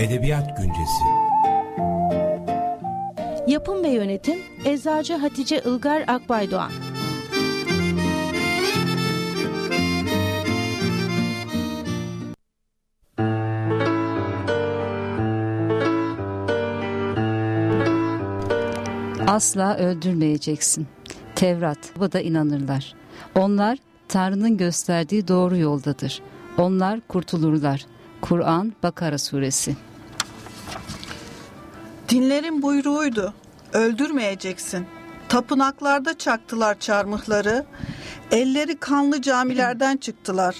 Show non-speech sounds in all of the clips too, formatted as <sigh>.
Edebiyat Güncesi Yapım ve Yönetim Eczacı Hatice Ilgar Akbaydoğan Asla öldürmeyeceksin. Tevrat, bu da inanırlar. Onlar Tanrı'nın gösterdiği doğru yoldadır. Onlar kurtulurlar. Kur'an Bakara Suresi Dinlerin buyruğuydu. Öldürmeyeceksin. Tapınaklarda çaktılar çarmıhları. Elleri kanlı camilerden çıktılar.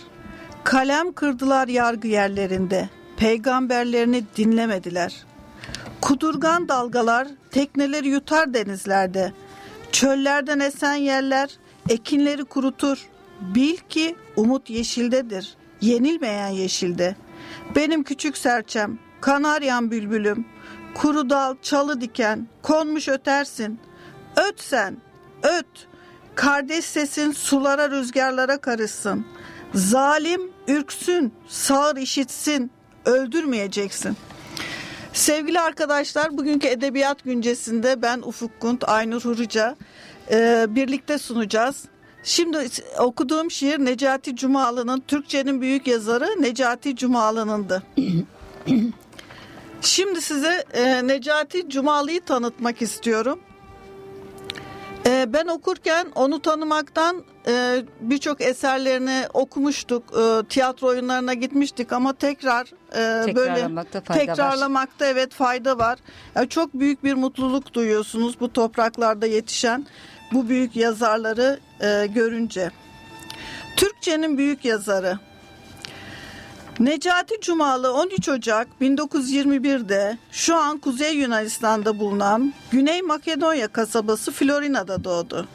Kalem kırdılar yargı yerlerinde. Peygamberlerini dinlemediler. Kudurgan dalgalar tekneleri yutar denizlerde. Çöllerden esen yerler ekinleri kurutur. Bil ki umut yeşildedir. Yenilmeyen yeşilde. Benim küçük serçem, kanaryan bülbülüm, kuru dal, çalı diken, konmuş ötersin. Öt sen, öt. Kardeş sesin sulara rüzgarlara karışsın. Zalim ürksün, sağır işitsin, öldürmeyeceksin. Sevgili arkadaşlar, bugünkü Edebiyat Güncesi'nde ben Ufuk Kunt, Aynur Huruca e, birlikte sunacağız. Şimdi okuduğum şiir Necati Cumalı'nın, Türkçenin büyük yazarı Necati Cumalı'nındı. <clears throat> Şimdi size e, Necati Cumalı'yı tanıtmak istiyorum. E, ben okurken onu tanımaktan e, birçok eserlerini okumuştuk. E, tiyatro oyunlarına gitmiştik ama tekrar e, böyle tekrarlamakta var. evet fayda var. Yani çok büyük bir mutluluk duyuyorsunuz bu topraklarda yetişen bu büyük yazarları e, görünce. Türkçenin büyük yazarı Necati Cumalı 13 Ocak 1921'de şu an Kuzey Yunanistan'da bulunan Güney Makedonya kasabası Florina'da doğdu.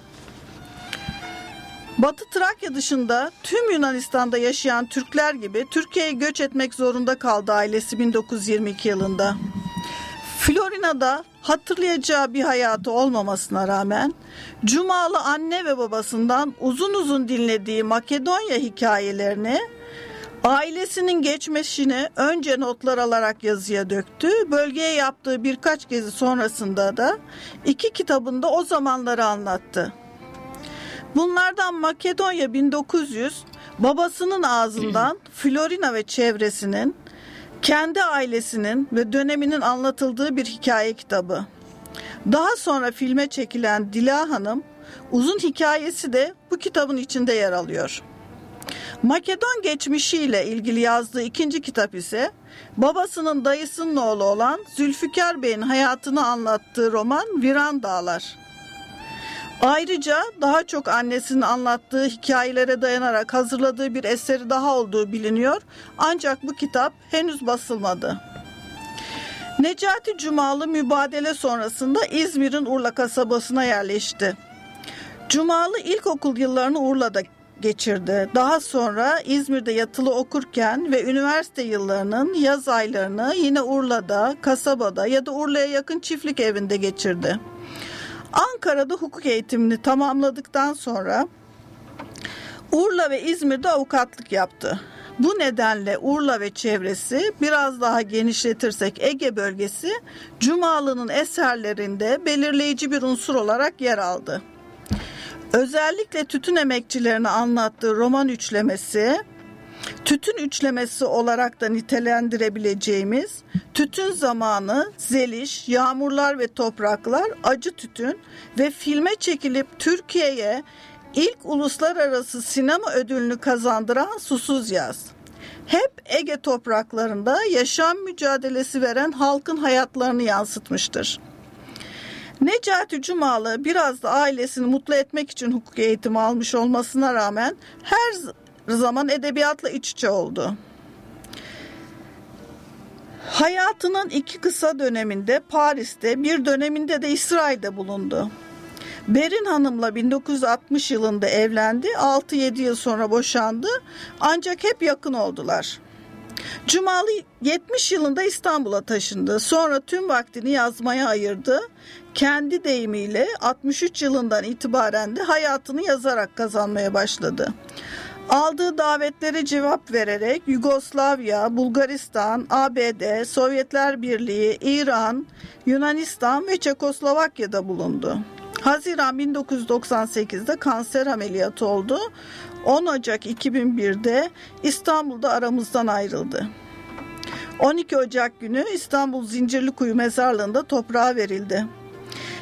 Batı Trakya dışında tüm Yunanistan'da yaşayan Türkler gibi Türkiye'ye göç etmek zorunda kaldı ailesi 1922 yılında. Florina'da hatırlayacağı bir hayatı olmamasına rağmen Cumalı anne ve babasından uzun uzun dinlediği Makedonya hikayelerini ailesinin geçmişini önce notlar alarak yazıya döktü. Bölgeye yaptığı birkaç gezi sonrasında da iki kitabında o zamanları anlattı. Bunlardan Makedonya 1900 babasının ağzından Florina ve çevresinin kendi ailesinin ve döneminin anlatıldığı bir hikaye kitabı. Daha sonra filme çekilen Dila Hanım uzun hikayesi de bu kitabın içinde yer alıyor. Makedon geçmişiyle ilgili yazdığı ikinci kitap ise babasının dayısının oğlu olan Zülfikar Bey'in hayatını anlattığı roman Viran Dağlar. Ayrıca daha çok annesinin anlattığı hikayelere dayanarak hazırladığı bir eseri daha olduğu biliniyor. Ancak bu kitap henüz basılmadı. Necati Cumalı mübadele sonrasında İzmir'in Urla kasabasına yerleşti. Cumalı ilkokul yıllarını Urla'da geçirdi. Daha sonra İzmir'de yatılı okurken ve üniversite yıllarının yaz aylarını yine Urla'da, kasabada ya da Urla'ya yakın çiftlik evinde geçirdi. Ankara'da hukuk eğitimini tamamladıktan sonra Urla ve İzmir'de avukatlık yaptı. Bu nedenle Urla ve çevresi biraz daha genişletirsek Ege bölgesi Cumalı'nın eserlerinde belirleyici bir unsur olarak yer aldı. Özellikle tütün emekçilerini anlattığı roman üçlemesi, tütün üçlemesi olarak da nitelendirebileceğimiz tütün zamanı, zeliş, yağmurlar ve topraklar, acı tütün ve filme çekilip Türkiye'ye ilk uluslararası sinema ödülünü kazandıran Susuz Yaz. Hep Ege topraklarında yaşam mücadelesi veren halkın hayatlarını yansıtmıştır. Necati Cumalı biraz da ailesini mutlu etmek için hukuk eğitimi almış olmasına rağmen her zaman edebiyatla iç içe oldu. Hayatının iki kısa döneminde Paris'te, bir döneminde de İsrail'de bulundu. Berin Hanım'la 1960 yılında evlendi. 6-7 yıl sonra boşandı. Ancak hep yakın oldular. Cumalı 70 yılında İstanbul'a taşındı. Sonra tüm vaktini yazmaya ayırdı. Kendi deyimiyle 63 yılından itibaren de hayatını yazarak kazanmaya başladı. Aldığı davetlere cevap vererek Yugoslavya, Bulgaristan, ABD, Sovyetler Birliği, İran, Yunanistan ve Çekoslovakya'da bulundu. Haziran 1998'de kanser ameliyatı oldu. 10 Ocak 2001'de İstanbul'da aramızdan ayrıldı. 12 Ocak günü İstanbul Zincirlikuyu mezarlığında toprağa verildi.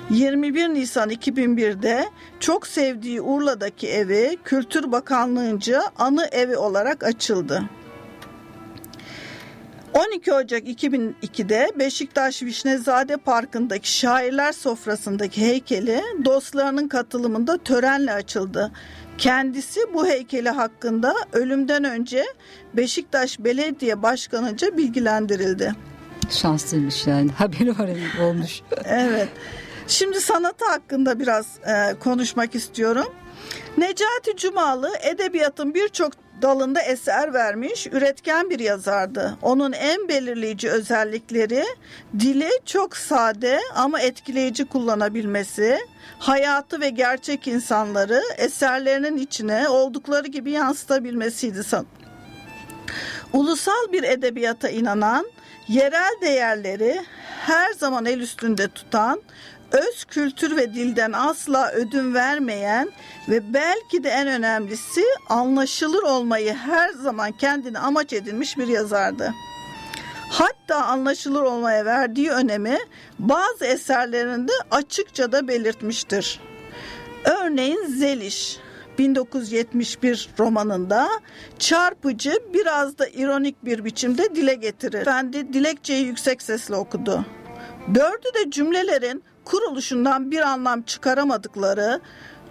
21 Nisan 2001'de çok sevdiği Urla'daki evi Kültür Bakanlığı'nca anı evi olarak açıldı. 12 Ocak 2002'de Beşiktaş Vişnezade Parkı'ndaki şairler sofrasındaki heykeli dostlarının katılımında törenle açıldı. Kendisi bu heykeli hakkında ölümden önce Beşiktaş Belediye Başkanı'nca bilgilendirildi. Şanslıymış yani <laughs> haberi var olmuş. evet. Şimdi sanatı hakkında biraz e, konuşmak istiyorum. Necati Cumalı edebiyatın birçok dalında eser vermiş, üretken bir yazardı. Onun en belirleyici özellikleri dili çok sade ama etkileyici kullanabilmesi, hayatı ve gerçek insanları eserlerinin içine oldukları gibi yansıtabilmesiydi. Ulusal bir edebiyata inanan, yerel değerleri her zaman el üstünde tutan, öz kültür ve dilden asla ödün vermeyen ve belki de en önemlisi anlaşılır olmayı her zaman kendine amaç edinmiş bir yazardı. Hatta anlaşılır olmaya verdiği önemi bazı eserlerinde açıkça da belirtmiştir. Örneğin Zeliş 1971 romanında çarpıcı biraz da ironik bir biçimde dile getirir. Efendi dilekçeyi yüksek sesle okudu. Dördü de cümlelerin kuruluşundan bir anlam çıkaramadıkları,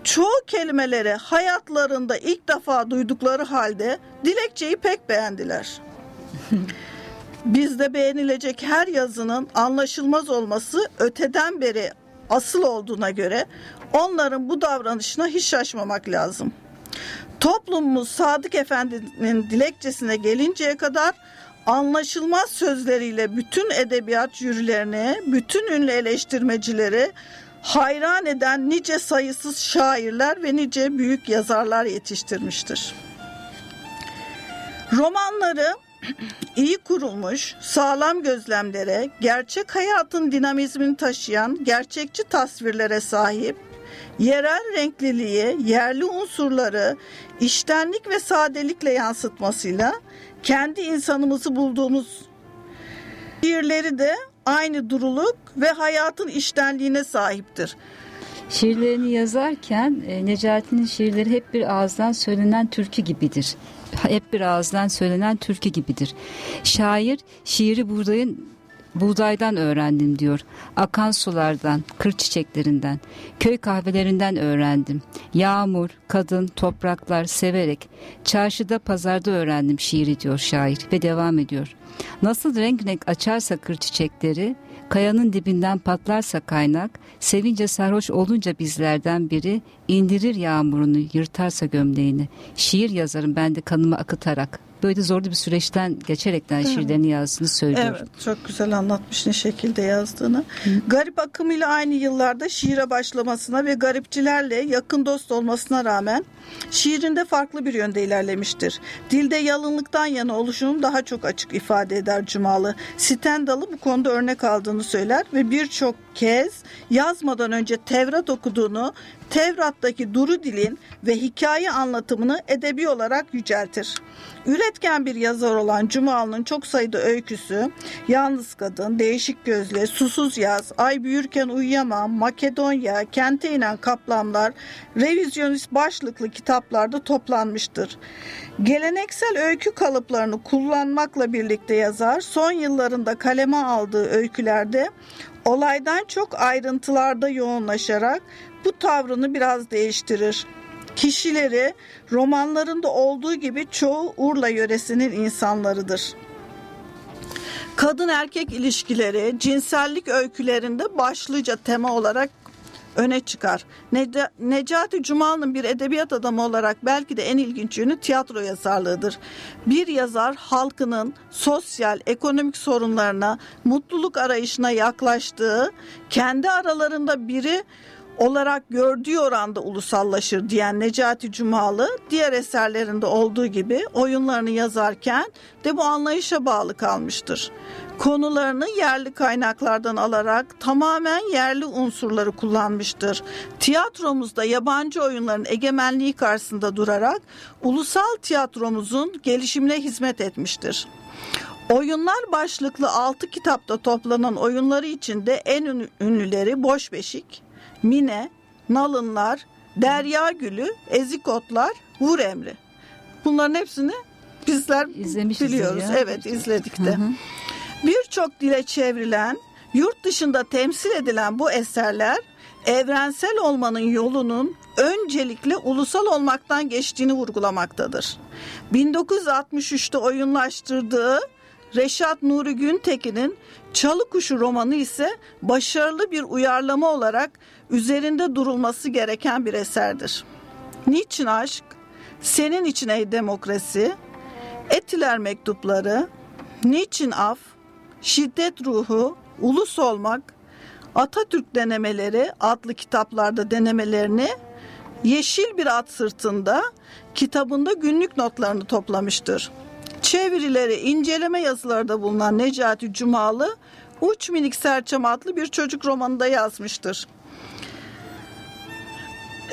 çoğu kelimeleri hayatlarında ilk defa duydukları halde dilekçeyi pek beğendiler. <laughs> Bizde beğenilecek her yazının anlaşılmaz olması öteden beri asıl olduğuna göre onların bu davranışına hiç şaşmamak lazım. Toplumumuz Sadık Efendi'nin dilekçesine gelinceye kadar anlaşılmaz sözleriyle bütün edebiyat jürilerini, bütün ünlü eleştirmecileri hayran eden nice sayısız şairler ve nice büyük yazarlar yetiştirmiştir. Romanları <clears throat> iyi kurulmuş, sağlam gözlemlere, gerçek hayatın dinamizmini taşıyan gerçekçi tasvirlere sahip, yerel renkliliği, yerli unsurları iştenlik ve sadelikle yansıtmasıyla kendi insanımızı bulduğumuz şiirleri de aynı duruluk ve hayatın iştenliğine sahiptir. Şiirlerini yazarken e, Necati'nin şiirleri hep bir ağızdan söylenen türkü gibidir. Hep bir ağızdan söylenen türkü gibidir. Şair şiiri buğdayın buğdaydan öğrendim diyor. Akan sulardan, kır çiçeklerinden, köy kahvelerinden öğrendim. Yağmur, kadın, topraklar severek çarşıda pazarda öğrendim şiiri diyor şair ve devam ediyor. Nasıl renk renk açarsa kır çiçekleri, kayanın dibinden patlarsa kaynak, sevince sarhoş olunca bizlerden biri indirir yağmurunu, yırtarsa gömleğini. Şiir yazarım ben de kanımı akıtarak böyle zorlu bir süreçten geçerekten şiirlerini yazdığını söylüyor. Evet çok güzel anlatmış ne şekilde yazdığını. Hı. Garip akımıyla aynı yıllarda şiire başlamasına ve garipçilerle yakın dost olmasına rağmen şiirinde farklı bir yönde ilerlemiştir. Dilde yalınlıktan yana oluşunu daha çok açık ifade eder Cumalı. Stendhal'ı bu konuda örnek aldığını söyler ve birçok kez yazmadan önce Tevrat okuduğunu, Tevrat'taki duru dilin ve hikaye anlatımını edebi olarak yüceltir. Üretken bir yazar olan Cumalı'nın çok sayıda öyküsü, Yalnız Kadın, Değişik Gözle, Susuz Yaz, Ay Büyürken Uyuyamam, Makedonya, Kente inen Kaplanlar, revizyonist başlıklı kitaplarda toplanmıştır. Geleneksel öykü kalıplarını kullanmakla birlikte yazar, son yıllarında kaleme aldığı öykülerde olaydan çok ayrıntılarda yoğunlaşarak bu tavrını biraz değiştirir. Kişileri romanlarında olduğu gibi çoğu Urla yöresinin insanlarıdır. Kadın erkek ilişkileri cinsellik öykülerinde başlıca tema olarak öne çıkar. Necati Cumalı'nın bir edebiyat adamı olarak belki de en ilginç yönü tiyatro yazarlığıdır. Bir yazar halkının sosyal, ekonomik sorunlarına, mutluluk arayışına yaklaştığı, kendi aralarında biri olarak gördüğü oranda ulusallaşır diyen Necati Cumalı diğer eserlerinde olduğu gibi oyunlarını yazarken de bu anlayışa bağlı kalmıştır. Konularını yerli kaynaklardan alarak tamamen yerli unsurları kullanmıştır. Tiyatromuzda yabancı oyunların egemenliği karşısında durarak ulusal tiyatromuzun gelişimine hizmet etmiştir. Oyunlar başlıklı 6 kitapta toplanan oyunları içinde en ünlüleri Boş Beşik, Mine, Nalınlar, Derya Gülü, Ezikotlar, Vur Emri. Bunların hepsini bizler İzlemişizdir biliyoruz. ya. Evet izledik de. Birçok dile çevrilen, yurt dışında temsil edilen bu eserler evrensel olmanın yolunun öncelikle ulusal olmaktan geçtiğini vurgulamaktadır. 1963'te oyunlaştırdığı Reşat Nuri Güntekin'in Çalı Kuşu romanı ise başarılı bir uyarlama olarak üzerinde durulması gereken bir eserdir. Niçin aşk? Senin için ey demokrasi? Etiler mektupları? Niçin af? Şiddet ruhu? Ulus olmak? Atatürk denemeleri adlı kitaplarda denemelerini Yeşil bir at sırtında kitabında günlük notlarını toplamıştır. Çevirileri, inceleme yazılarda bulunan Necati Cumalı, Uç Minik Serçem adlı bir çocuk romanında yazmıştır.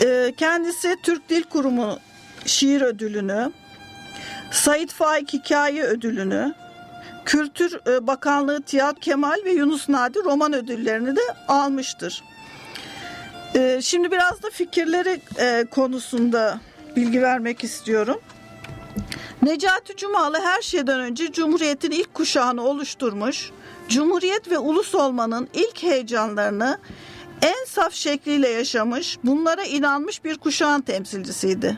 Ee, Kendisi Türk Dil Kurumu şiir ödülünü, Said Faik Hikaye ödülünü, Kültür e, Bakanlığı Tiyat Kemal ve Yunus Nadi roman ödüllerini de almıştır. Ee, Şimdi biraz da fikirleri e, konusunda bilgi vermek istiyorum. Necati Cumalı her şeyden önce Cumhuriyet'in ilk kuşağını oluşturmuş, Cumhuriyet ve ulus olmanın ilk heyecanlarını en saf şekliyle yaşamış, bunlara inanmış bir kuşağın temsilcisiydi.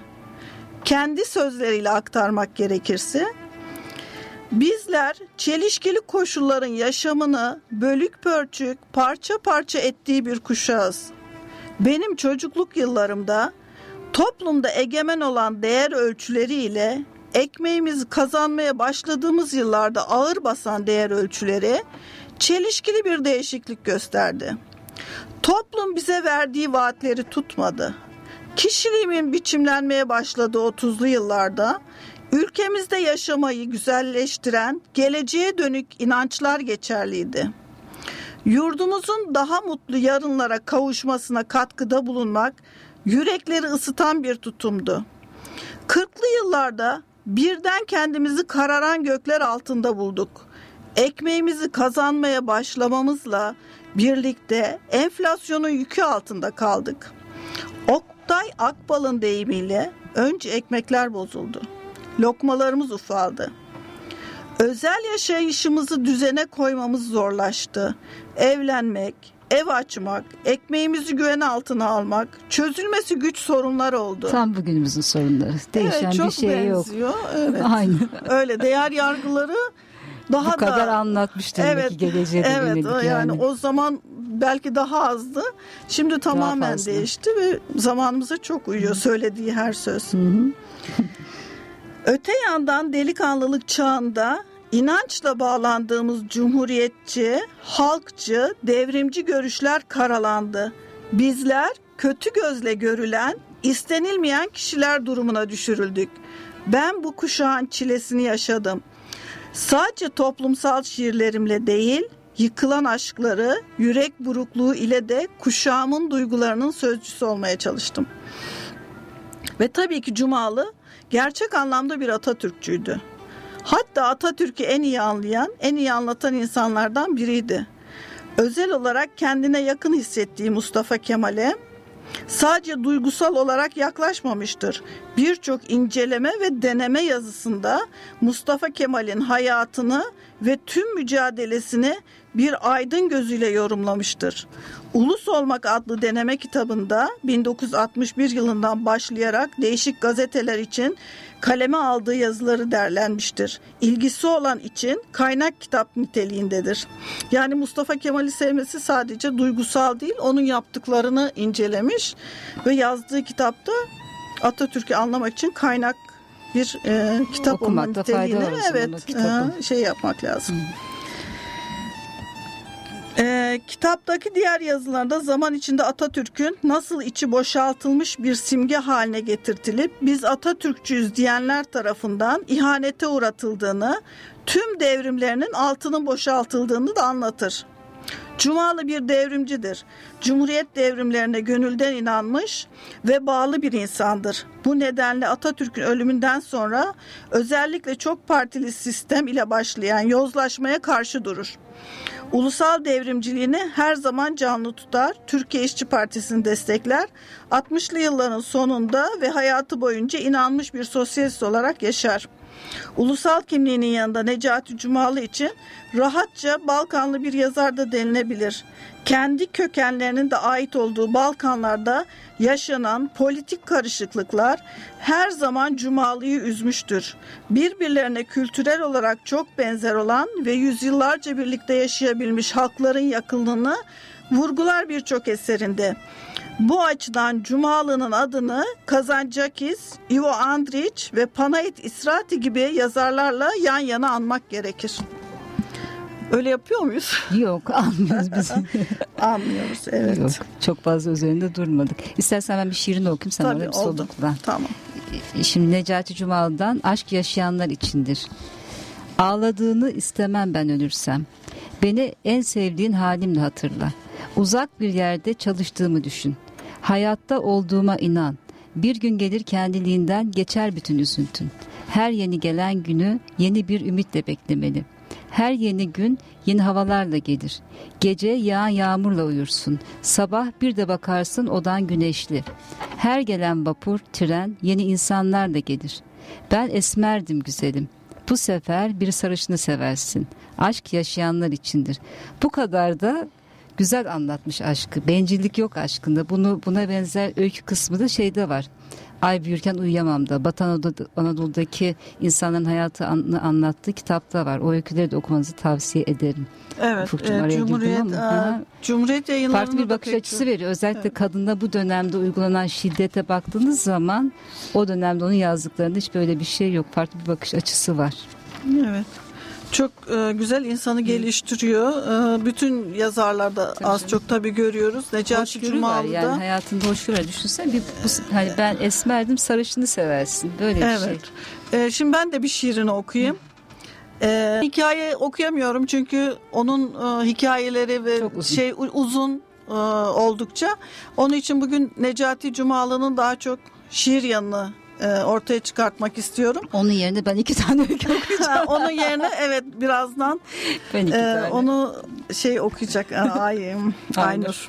Kendi sözleriyle aktarmak gerekirse, bizler çelişkili koşulların yaşamını bölük pörçük, parça parça ettiği bir kuşağız. Benim çocukluk yıllarımda toplumda egemen olan değer ölçüleriyle ekmeğimizi kazanmaya başladığımız yıllarda ağır basan değer ölçüleri çelişkili bir değişiklik gösterdi. Toplum bize verdiği vaatleri tutmadı. Kişiliğimin biçimlenmeye başladığı 30'lu yıllarda ülkemizde yaşamayı güzelleştiren geleceğe dönük inançlar geçerliydi. Yurdumuzun daha mutlu yarınlara kavuşmasına katkıda bulunmak yürekleri ısıtan bir tutumdu. 40'lı yıllarda birden kendimizi kararan gökler altında bulduk. Ekmeğimizi kazanmaya başlamamızla birlikte enflasyonun yükü altında kaldık. Oktay Akbal'ın deyimiyle önce ekmekler bozuldu. Lokmalarımız ufaldı. Özel yaşayışımızı düzene koymamız zorlaştı. Evlenmek, ev açmak, ekmeğimizi güven altına almak, çözülmesi güç sorunlar oldu. Tam bugünümüzün sorunları. Değişen evet, çok bir şey yok. benziyor. Evet. <laughs> Aynı. Öyle değer yargıları daha Bu kadar da anlatmış demek evet, ki geleceğe evet, yönelik yani. yani. o zaman belki daha azdı. Şimdi tamamen fazla. değişti ve zamanımıza çok uyuyor söylediği her söz. Öte yandan delikanlılık çağında inançla bağlandığımız cumhuriyetçi, halkçı, devrimci görüşler karalandı. Bizler kötü gözle görülen, istenilmeyen kişiler durumuna düşürüldük. Ben bu kuşağın çilesini yaşadım. Sadece toplumsal şiirlerimle değil, yıkılan aşkları, yürek burukluğu ile de kuşağımın duygularının sözcüsü olmaya çalıştım. Ve tabii ki Cumalı gerçek anlamda bir Atatürkçüydü. Hatta Atatürk'ü en iyi anlayan, en iyi anlatan insanlardan biriydi. Özel olarak kendine yakın hissettiği Mustafa Kemal'e sadece duygusal olarak yaklaşmamıştır. Birçok inceleme ve deneme yazısında Mustafa Kemal'in hayatını ve tüm mücadelesini bir aydın gözüyle yorumlamıştır. Ulus Olmak adlı deneme kitabında 1961 yılından başlayarak değişik gazeteler için kaleme aldığı yazıları derlenmiştir. İlgisi olan için kaynak kitap niteliğindedir. Yani Mustafa Kemal'i sevmesi sadece duygusal değil, onun yaptıklarını incelemiş ve yazdığı kitapta Atatürk'ü anlamak için kaynak bir e, kitap Okumakta fayda niteliğini evet e, şey yapmak lazım. E, kitaptaki diğer yazılarda zaman içinde Atatürk'ün nasıl içi boşaltılmış bir simge haline getirtilip biz Atatürkçüyüz diyenler tarafından ihanete uğratıldığını, tüm devrimlerinin altının boşaltıldığını da anlatır. Cumalı bir devrimcidir. Cumhuriyet devrimlerine gönülden inanmış ve bağlı bir insandır. Bu nedenle Atatürk'ün ölümünden sonra özellikle çok partili sistem ile başlayan yozlaşmaya karşı durur. Ulusal devrimciliğini her zaman canlı tutar, Türkiye İşçi Partisi'ni destekler, 60'lı yılların sonunda ve hayatı boyunca inanmış bir sosyalist olarak yaşar. Ulusal kimliğinin yanında Necati Cumalı için rahatça Balkanlı bir yazar da denilebilir. Kendi kökenlerinin de ait olduğu Balkanlarda yaşanan politik karışıklıklar her zaman Cumalı'yı üzmüştür. Birbirlerine kültürel olarak çok benzer olan ve yüzyıllarca birlikte yaşayabilmiş halkların yakınlığını vurgular birçok eserinde. Bu açıdan Cumalı'nın adını Kazancakis, Ivo Andrić ve Panayit İsrati gibi yazarlarla yan yana anmak gerekir. Öyle yapıyor muyuz? <laughs> Yok anlıyoruz biz. <laughs> Anlıyoruz evet. Yok çok fazla üzerinde durmadık. İstersen ben bir şiirini okuyayım sana Tabii oldu. solukla. Tamam. Şimdi Necati Cumalı'dan aşk yaşayanlar içindir. Ağladığını istemem ben ölürsem. Beni en sevdiğin halimle hatırla. Uzak bir yerde çalıştığımı düşün. Hayatta olduğuma inan. Bir gün gelir kendiliğinden geçer bütün üzüntün. Her yeni gelen günü yeni bir ümitle beklemeli. Her yeni gün yeni havalarla gelir. Gece yağan yağmurla uyursun. Sabah bir de bakarsın odan güneşli. Her gelen vapur, tren yeni insanlarla gelir. Ben esmerdim güzelim. Bu sefer bir sarışını seversin. Aşk yaşayanlar içindir. Bu kadar da güzel anlatmış aşkı. Bencillik yok aşkında. Bunu buna benzer öykü kısmı da şeyde var. Ay büyürken uyuyamam da Batı Anadolu- Anadolu'daki insanların hayatını anlattığı kitapta var. O öyküleri de okumanızı tavsiye ederim. Evet. Ufukcuğum, e, Cumhuriyet, ha. Cumhuriyet yayınlarında Farklı bir bakış açısı çok- veriyor. Özellikle kadına bu dönemde uygulanan şiddete baktığınız zaman o dönemde onun yazdıklarında hiç böyle bir şey yok. Farklı bir bakış açısı var. Evet. Çok e, güzel insanı geliştiriyor. E, bütün yazarlarda Tabii az canım. çok tabii görüyoruz. Necati var Cumalı'da. yani hayatında hoşgörü var. Düşünsene bir, bu, hani ben esmerdim sarışını seversin. Böyle bir şey. Evet. E, şimdi ben de bir şiirini okuyayım. E, hikaye okuyamıyorum çünkü onun e, hikayeleri ve Çok uzun. şey uzun e, oldukça. Onun için bugün Necati Cumalı'nın daha çok şiir yanını e, ortaya çıkartmak istiyorum. Onun yerine ben iki tane öykü <laughs> okuyacağım. onun yerine evet birazdan Ben iki Ee, tane. onu şey okuyacak Ay, <laughs> Aynur.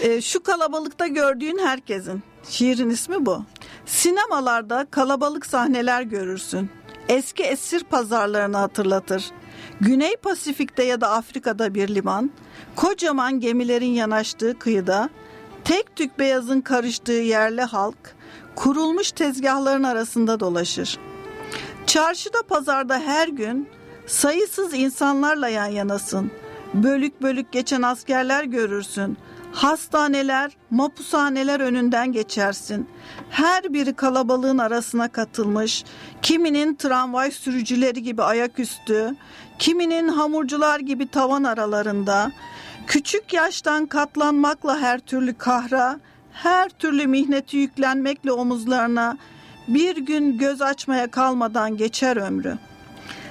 Ee, şu kalabalıkta gördüğün herkesin. Şiirin ismi bu. Sinemalarda kalabalık sahneler görürsün. Eski esir pazarlarını hatırlatır. Güney Pasifik'te ya da Afrika'da bir liman, kocaman gemilerin yanaştığı kıyıda, tek tük beyazın karıştığı yerli halk, kurulmuş tezgahların arasında dolaşır. Çarşıda pazarda her gün sayısız insanlarla yan yanasın. Bölük bölük geçen askerler görürsün. Hastaneler, mapushaneler önünden geçersin. Her biri kalabalığın arasına katılmış. Kiminin tramvay sürücüleri gibi ayaküstü, kiminin hamurcular gibi tavan aralarında. Küçük yaştan katlanmakla her türlü kahra, her türlü mihneti yüklenmekle omuzlarına bir gün göz açmaya kalmadan geçer ömrü.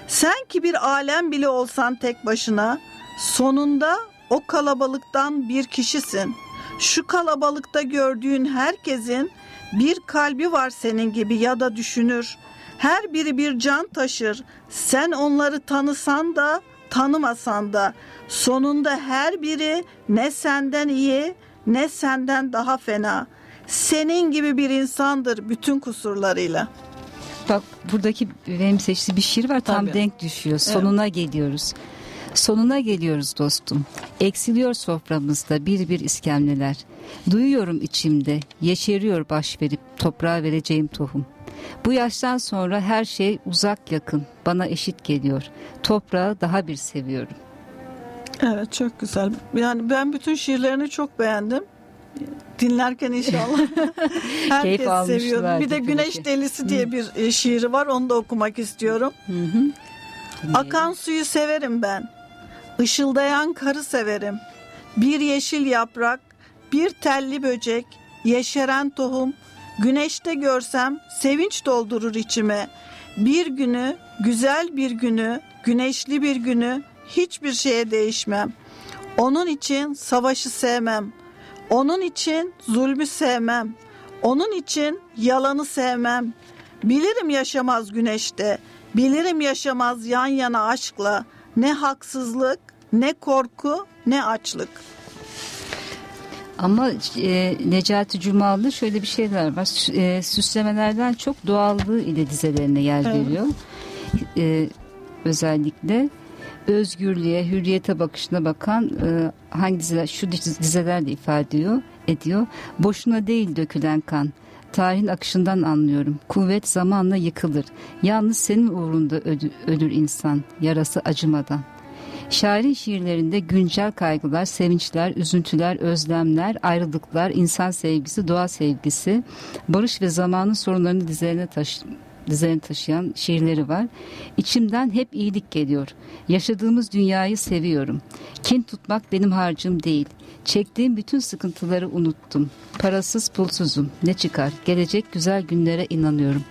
Sen ki bir alem bile olsan tek başına, sonunda o kalabalıktan bir kişisin. Şu kalabalıkta gördüğün herkesin bir kalbi var senin gibi ya da düşünür. Her biri bir can taşır. Sen onları tanısan da tanımasan da sonunda her biri ne senden iyi ne senden daha fena. Senin gibi bir insandır bütün kusurlarıyla. Bak buradaki benim seçtiği bir şiir var tam Tabii. denk düşüyor. Sonuna geliyoruz. Sonuna geliyoruz dostum. Eksiliyor soframızda bir bir iskemleler. Duyuyorum içimde, yeşeriyor baş verip toprağa vereceğim tohum. Bu yaştan sonra her şey uzak yakın, bana eşit geliyor. Toprağı daha bir seviyorum. Evet çok güzel. Yani ben bütün şiirlerini çok beğendim. Dinlerken inşallah <laughs> herkes seviyor. Bir de Güneş ki. Delisi diye bir e, şiiri var. Onu da okumak istiyorum. Hı hı. Akan suyu severim ben. Işıldayan karı severim. Bir yeşil yaprak, bir telli böcek, yeşeren tohum, güneşte görsem sevinç doldurur içime. Bir günü, güzel bir günü, güneşli bir günü hiçbir şeye değişmem. Onun için savaşı sevmem. Onun için zulmü sevmem. Onun için yalanı sevmem. Bilirim yaşamaz güneşte. Bilirim yaşamaz yan yana aşkla. Ne haksızlık, ne korku, ne açlık. Ama e, Necati Cumalı şöyle bir şeyler var. E, süslemelerden çok doğallığı ile dizelerine yer Evet. veriyor. E, özellikle özgürlüğe, hürriyete bakışına bakan e, hangi dizeler, şu diz- dizeler de ifade ediyor, ediyor. Boşuna değil dökülen kan. Tarihin akışından anlıyorum. Kuvvet zamanla yıkılır. Yalnız senin uğrunda ödü- ölür insan, yarası acımadan. Şairin şiirlerinde güncel kaygılar, sevinçler, üzüntüler, özlemler, ayrılıklar, insan sevgisi, doğa sevgisi, barış ve zamanın sorunlarını dizlerine taşı dizlerine taşıyan şiirleri var. İçimden hep iyilik geliyor. Yaşadığımız dünyayı seviyorum. Kin tutmak benim harcım değil. Çektiğim bütün sıkıntıları unuttum. Parasız pulsuzum. Ne çıkar? Gelecek güzel günlere inanıyorum.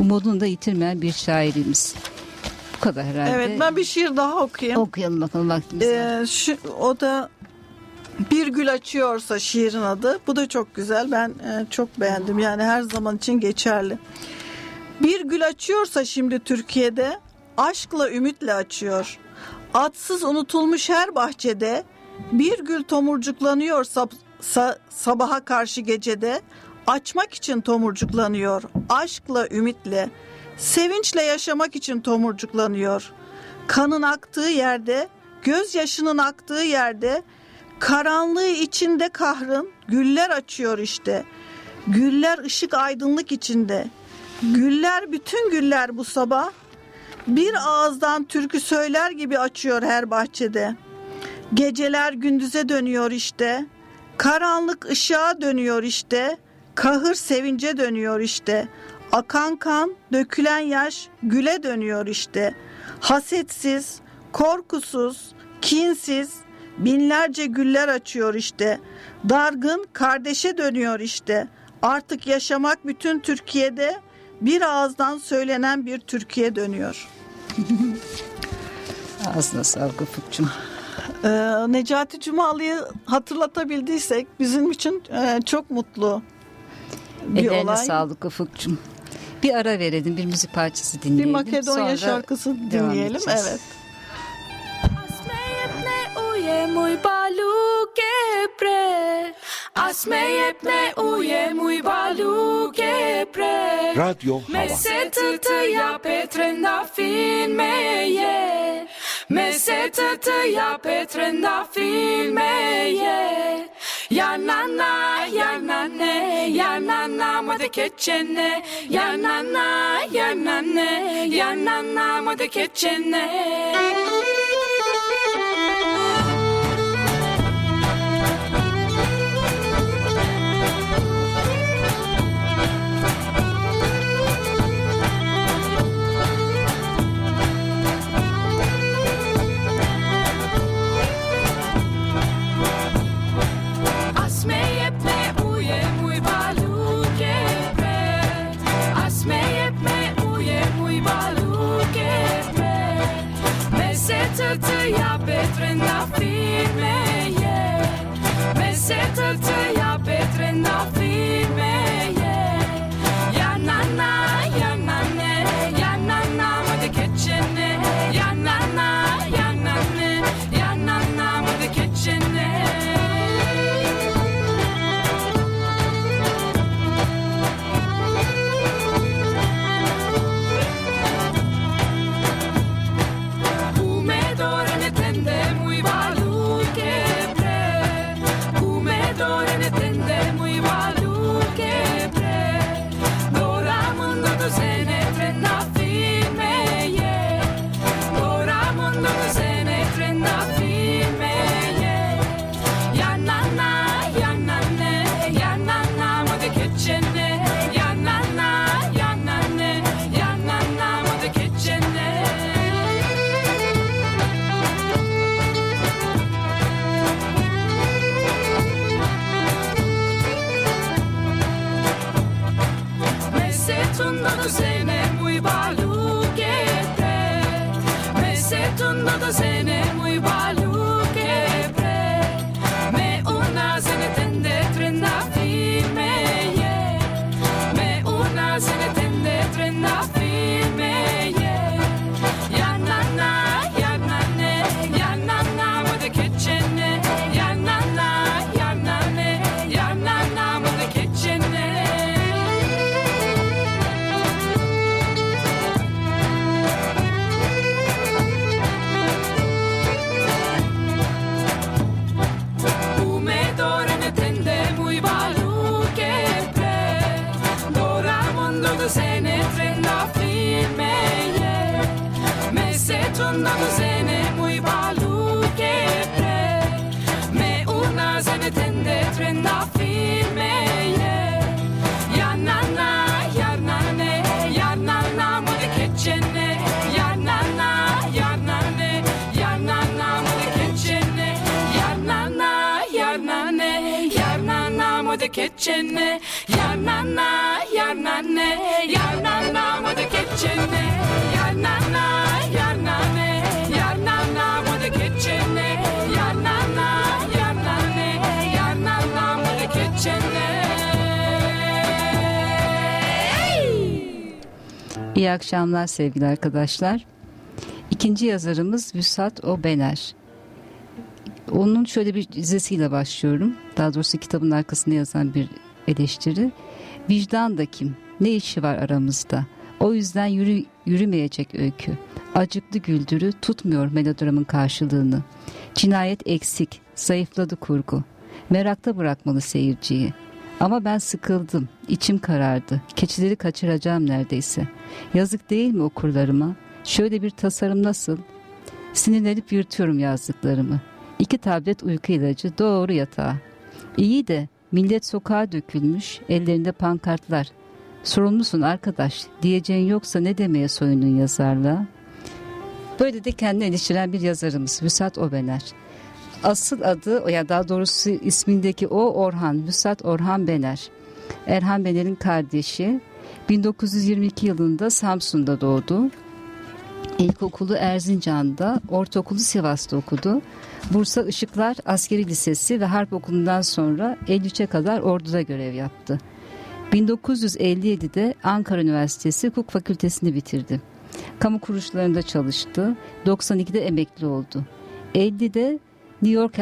Umudunu da yitirmeyen bir şairimiz. Bu kadar herhalde. Evet ben bir şiir daha okuyayım. Okuyalım bakalım vaktimiz var. Ee, şu, o da Bir Gül Açıyorsa şiirin adı. Bu da çok güzel. Ben e, çok beğendim. Yani her zaman için geçerli. Bir gül açıyorsa şimdi Türkiye'de aşkla ümitle açıyor. Atsız unutulmuş her bahçede bir gül tomurcuklanıyor sab- sa- sabaha karşı gecede açmak için tomurcuklanıyor. Aşkla ümitle, sevinçle yaşamak için tomurcuklanıyor. Kanın aktığı yerde, gözyaşının aktığı yerde, karanlığı içinde kahrın güller açıyor işte. Güller ışık aydınlık içinde. Güller bütün güller bu sabah bir ağızdan türkü söyler gibi açıyor her bahçede. Geceler gündüze dönüyor işte. Karanlık ışığa dönüyor işte. Kahır sevince dönüyor işte. Akan kan, dökülen yaş güle dönüyor işte. Hasetsiz, korkusuz, kinsiz binlerce güller açıyor işte. Dargın kardeşe dönüyor işte. Artık yaşamak bütün Türkiye'de bir ağızdan söylenen bir Türkiye dönüyor. <laughs> Ağzına sağlık Ufuk'cum. Ee, Necati Cumalı'yı hatırlatabildiysek bizim için e, çok mutlu bir Ellerine olay. sağlık Ufuk'cum. Bir ara verelim, bir müzik parçası Bir dinleyelim. Makedonya Sonra şarkısı dinleyelim. Evet. Asmejepne uje moj baluke pre. Asmejepne uje moj baluke pre. Radyo Hava. Mesetet ja Petre na fin me je. Mesetet ja Petre na fin me je. Ja na na, ja na ne, ja na na ma de keçene Ja na na, ja na ne, ja na na ma de keçene todos en kitchen ya na na ya na ne ya na na mo de kitchen ya na na ya na ne ya na na mo de kitchen İyi akşamlar sevgili arkadaşlar. İkinci yazarımız Vüsat Obener. Onun şöyle bir dizesiyle başlıyorum. Daha doğrusu kitabın arkasında yazan bir eleştiri. Vicdan da kim? Ne işi var aramızda? O yüzden yürü, yürümeyecek öykü. Acıklı güldürü tutmuyor melodramın karşılığını. Cinayet eksik, zayıfladı kurgu. Merakta bırakmalı seyirciyi. Ama ben sıkıldım, içim karardı. Keçileri kaçıracağım neredeyse. Yazık değil mi okurlarıma? Şöyle bir tasarım nasıl? Sinirlenip yırtıyorum yazdıklarımı. İki tablet uyku ilacı doğru yatağa. İyi de millet sokağa dökülmüş, ellerinde pankartlar. Sorumlusun arkadaş, diyeceğin yoksa ne demeye soyundun yazarlığa? Böyle de kendini eleştiren bir yazarımız Vüsat Obener. Asıl adı ya daha doğrusu ismindeki o Orhan, Vüsat Orhan Bener. Erhan Bener'in kardeşi. 1922 yılında Samsun'da doğdu. İlkokulu Erzincan'da, ortaokulu Sivas'ta okudu. Bursa Işıklar Askeri Lisesi ve Harp Okulu'ndan sonra 53'e kadar orduda görev yaptı. 1957'de Ankara Üniversitesi Hukuk Fakültesini bitirdi. Kamu kuruluşlarında çalıştı. 92'de emekli oldu. 50'de New York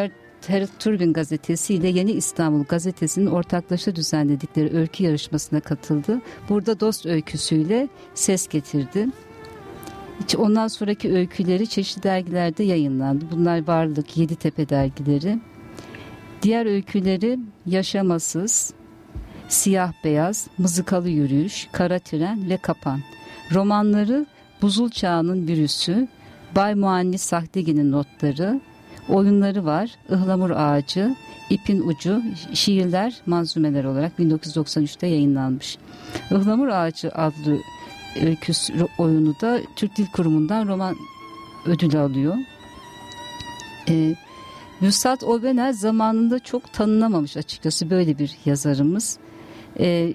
Herald Tribune gazetesi ile Yeni İstanbul gazetesinin ortaklaşa düzenledikleri öykü yarışmasına katıldı. Burada dost öyküsüyle ses getirdi. Ondan sonraki öyküleri çeşitli dergilerde yayınlandı. Bunlar Varlık, Yeditepe dergileri. Diğer öyküleri Yaşamasız, Siyah Beyaz, Mızıkalı Yürüyüş, Kara Tren ve Kapan. Romanları Buzul Çağının Virüsü, Bay Muanni Sahtegi'nin notları, oyunları var. Ihlamur Ağacı, İpin Ucu, şiirler, manzumeler olarak 1993'te yayınlanmış. Ihlamur Ağacı adlı öyküs oyunu da Türk Dil Kurumu'ndan roman ödülü alıyor. Ee, Vüsat Obener zamanında çok tanınamamış açıkçası böyle bir yazarımız. Ee,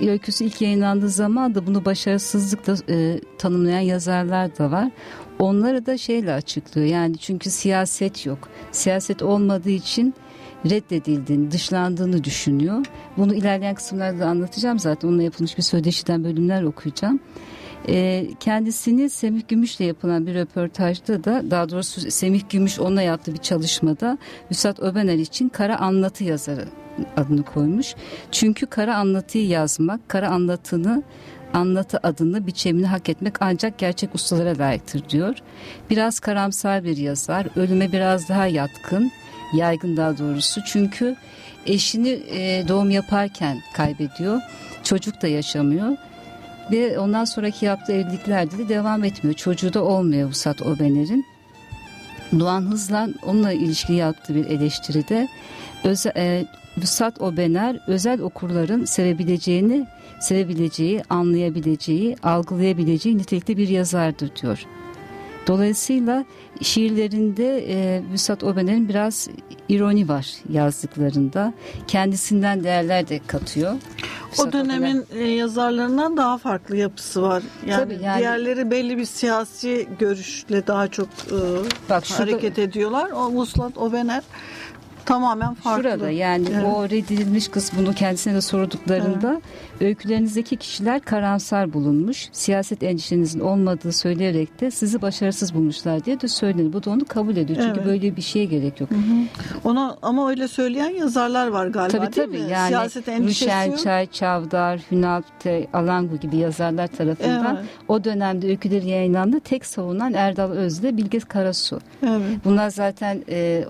öyküsü ilk yayınlandığı zaman da bunu başarısızlıkla e, tanımlayan yazarlar da var. Onları da şeyle açıklıyor yani çünkü siyaset yok. Siyaset olmadığı için reddedildiğini, dışlandığını düşünüyor. Bunu ilerleyen kısımlarda anlatacağım zaten. Onunla yapılmış bir söyleşiden bölümler okuyacağım. E, kendisini Semih Gümüş'le yapılan bir röportajda da daha doğrusu Semih Gümüş onunla yaptığı bir çalışmada Üstad Öbener için kara anlatı yazarı adını koymuş. Çünkü kara anlatıyı yazmak, kara anlatını anlatı adını biçimini hak etmek ancak gerçek ustalara layıktır diyor. Biraz karamsar bir yazar, ölüme biraz daha yatkın, yaygın daha doğrusu. Çünkü eşini e, doğum yaparken kaybediyor. Çocuk da yaşamıyor. Ve ondan sonraki yaptığı evliliklerde de devam etmiyor. Çocuğu da olmuyor Vusat Obener'in. Doğan Hızlan onunla ilişkili yaptığı bir eleştiride özel, e, Vusat Obener özel okurların sevebileceğini, sevebileceği, anlayabileceği, algılayabileceği nitelikte bir yazardır diyor. Dolayısıyla şiirlerinde e, Vüsat Obener'in biraz ironi var yazdıklarında. Kendisinden değerler de katıyor. Vüsat O dönemin e, yazarlarından daha farklı yapısı var. Yani, Tabii yani- diğerleri belli bir siyasi görüşle daha çok e, Bak şurada- hareket ediyorlar. O Vuslat Obener tamamen farklı. Şurada yani Evet. o reddedilmiş kısmını kendisine de sorduklarında öykülerinizdeki kişiler karamsar bulunmuş. Siyaset endişenizin olmadığı söyleyerek de sizi başarısız bulmuşlar diye de söyleniyor. Bu da onu kabul ediyor. Çünkü Evet. böyle bir şeye gerek yok. Ona ama öyle söyleyen yazarlar var galiba Tabii değil tabii mi? yani Siyaset endişesi Rüşen. Çay, Çavdar, Hünal Alangu gibi yazarlar tarafından Evet. o dönemde öyküleri yayınlandı. Tek savunan Erdal Özde, Bilge Karasu. Evet. Bunlar zaten e,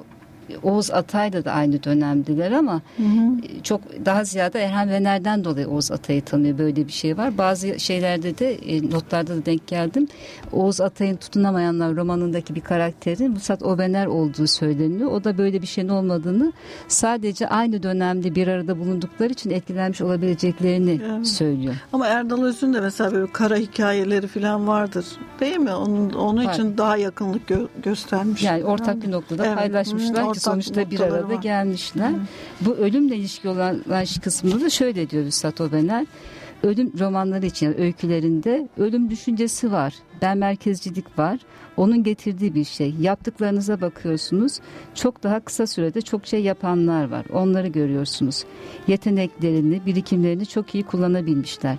Oğuz Atay'la da aynı dönemdiler ama e, çok daha ziyade Erhan Vener'den dolayı Oğuz Atay'ı tanıyor. Böyle bir şey var. Bazı şeylerde de e, notlarda da denk geldim. Oğuz Atay'ın tutunamayanlar romanındaki bir karakterin Musat Obener olduğu söyleniyor. O da böyle bir şeyin olmadığını sadece aynı dönemde bir arada bulundukları için etkilenmiş olabileceklerini Evet. söylüyor. Ama Erdal Öz'ün de mesela böyle kara hikayeleri falan vardır. Değil mi? Onun onun Var. için daha yakınlık gö- göstermiş. Yani ortak bir noktada Evet. paylaşmışlar Hı, ki sonuçta bir arada var. gelmişler. Bu ölümle ilişki olan kısmında da şöyle diyor Üstad Obener. Ölüm romanları için yani öykülerinde ölüm düşüncesi var. Ben merkezcilik var. Onun getirdiği bir şey. Yaptıklarınıza bakıyorsunuz. Çok daha kısa sürede çok şey yapanlar var. Onları görüyorsunuz. Yeteneklerini, birikimlerini çok iyi kullanabilmişler.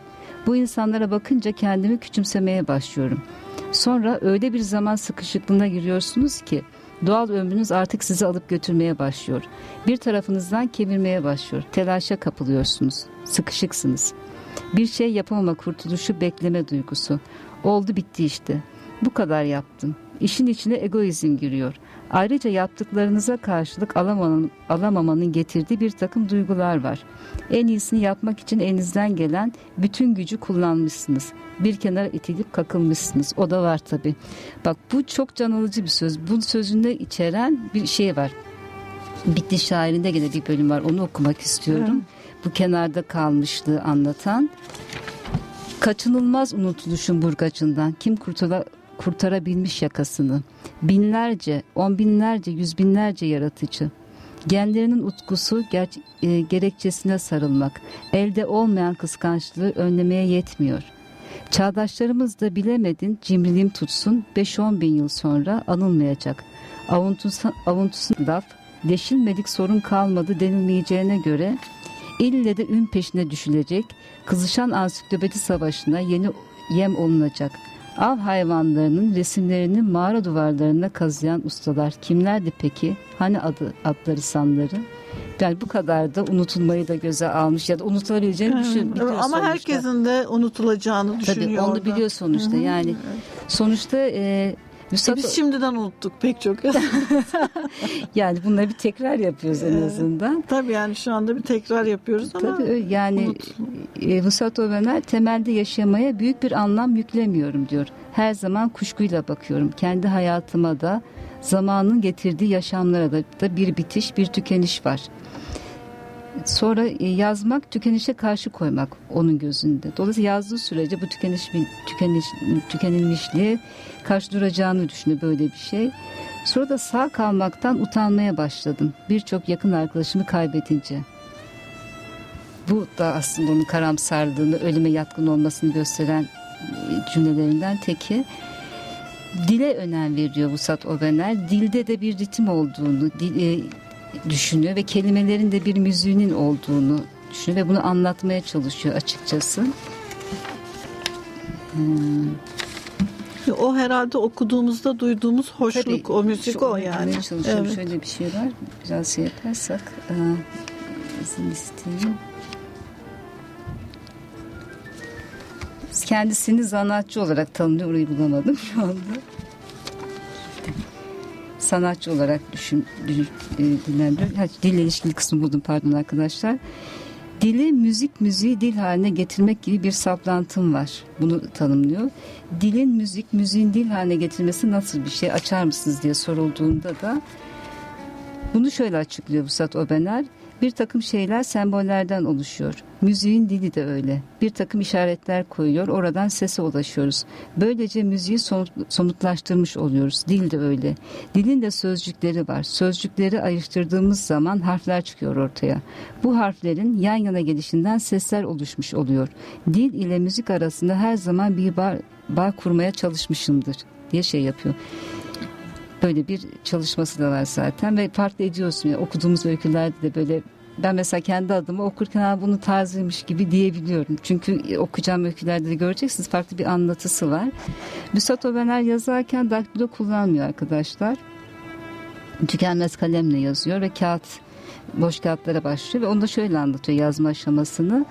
Bu insanlara bakınca kendimi küçümsemeye başlıyorum. Sonra öyle bir zaman sıkışıklığına giriyorsunuz ki doğal ömrünüz artık sizi alıp götürmeye başlıyor. Bir tarafınızdan kemirmeye başlıyor. Telaşa kapılıyorsunuz. Sıkışıksınız. Bir şey yapamama kurtuluşu bekleme duygusu. Oldu bitti işte. Bu kadar yaptım. İşin içine egoizm giriyor. Ayrıca yaptıklarınıza karşılık alamamanın, alamamanın getirdiği bir takım duygular var. En iyisini yapmak için elinizden gelen bütün gücü kullanmışsınız. Bir kenara itilip kakılmışsınız. O da var tabi. Bak bu çok can alıcı bir söz. Bu sözünde içeren bir şey var. Bitti şairinde gene bir bölüm var. Onu okumak istiyorum. Bu kenarda kalmışlığı anlatan. Kaçınılmaz unutuluşun burgacından kim kurtula, kurtarabilmiş yakasını. Binlerce, on binlerce, yüz binlerce yaratıcı. Genlerinin utkusu ger- e, gerekçesine sarılmak, elde olmayan kıskançlığı önlemeye yetmiyor. Çağdaşlarımız da bilemedin cimriliğim tutsun 5-10 bin yıl sonra anılmayacak. Avuntusu, avuntusu laf, deşilmedik sorun kalmadı denilmeyeceğine göre ille de ün peşine düşülecek, kızışan ansiklopedi savaşına yeni yem olunacak. Av hayvanlarının resimlerini mağara duvarlarına kazıyan ustalar kimlerdi peki? Hani adı adları sanları? Yani bu kadar da unutulmayı da göze almış ya da unutulabileceğini Evet. düşün. biliyor Ama sonuçta. herkesin de unutulacağını düşünüyor. Tabii onu biliyor sonuçta yani. Sonuçta e, E Vüsat- biz şimdiden unuttuk pek çok. <laughs> yani bunları bir tekrar yapıyoruz en azından. Tabii yani şu anda bir tekrar yapıyoruz ama Tabii yani e, Vusat Övener temelde yaşamaya büyük bir anlam yüklemiyorum diyor. Her zaman kuşkuyla bakıyorum. Kendi hayatıma da zamanın getirdiği yaşamlara da, da bir bitiş, bir tükeniş var. Sonra e, yazmak tükenişe karşı koymak onun gözünde. Dolayısıyla yazdığı sürece bu tükeniş, tükeniş tükenilmişliğe karşı duracağını düşünüyor böyle bir şey. Sonra da sağ kalmaktan utanmaya başladım. Birçok yakın arkadaşımı kaybedince. Bu da aslında onun karamsarlığını, ölüme yatkın olmasını gösteren e, cümlelerinden teki. Dile önem veriyor Vusat Obener. Dilde de bir ritim olduğunu dil, e, düşünüyor ve kelimelerin de bir müziğinin olduğunu düşünüyor ve bunu anlatmaya çalışıyor açıkçası. o herhalde okuduğumuzda duyduğumuz hoşluk, Tabii, o müzik o yani. Evet. Şöyle bir şey var. Biraz şey yaparsak e, izin isteyeyim. Kendisini sanatçı olarak tanımlıyor. Orayı bulamadım şu anda. Sanatçı olarak düşün, e, dillendiriyor. Ha, dille ilişkili kısmı buldum pardon arkadaşlar. Dili müzik müziği dil haline getirmek gibi bir saplantım var. Bunu tanımlıyor. Dilin müzik, müziğin dil haline getirmesi nasıl bir şey? Açar mısınız diye sorulduğunda da bunu şöyle açıklıyor Vusat Obener. Bir takım şeyler sembollerden oluşuyor. Müziğin dili de öyle. Bir takım işaretler koyuyor, oradan sese ulaşıyoruz. Böylece müziği somutlaştırmış oluyoruz. Dil de öyle. Dilin de sözcükleri var. Sözcükleri ayrıştırdığımız zaman harfler çıkıyor ortaya. Bu harflerin yan yana gelişinden sesler oluşmuş oluyor. Dil ile müzik arasında her zaman bir bağ, bağ kurmaya çalışmışımdır diye şey yapıyor böyle bir çalışması da var zaten ve farklı ediyorsun. Yani okuduğumuz öykülerde de böyle ben mesela kendi adımı okurken bunu tarzıymış gibi diyebiliyorum. Çünkü okuyacağım öykülerde de göreceksiniz farklı bir anlatısı var. Müsat Obener yazarken daktilo kullanmıyor arkadaşlar. Tükenmez kalemle yazıyor ve kağıt boş kağıtlara başlıyor ve onu da şöyle anlatıyor yazma aşamasını.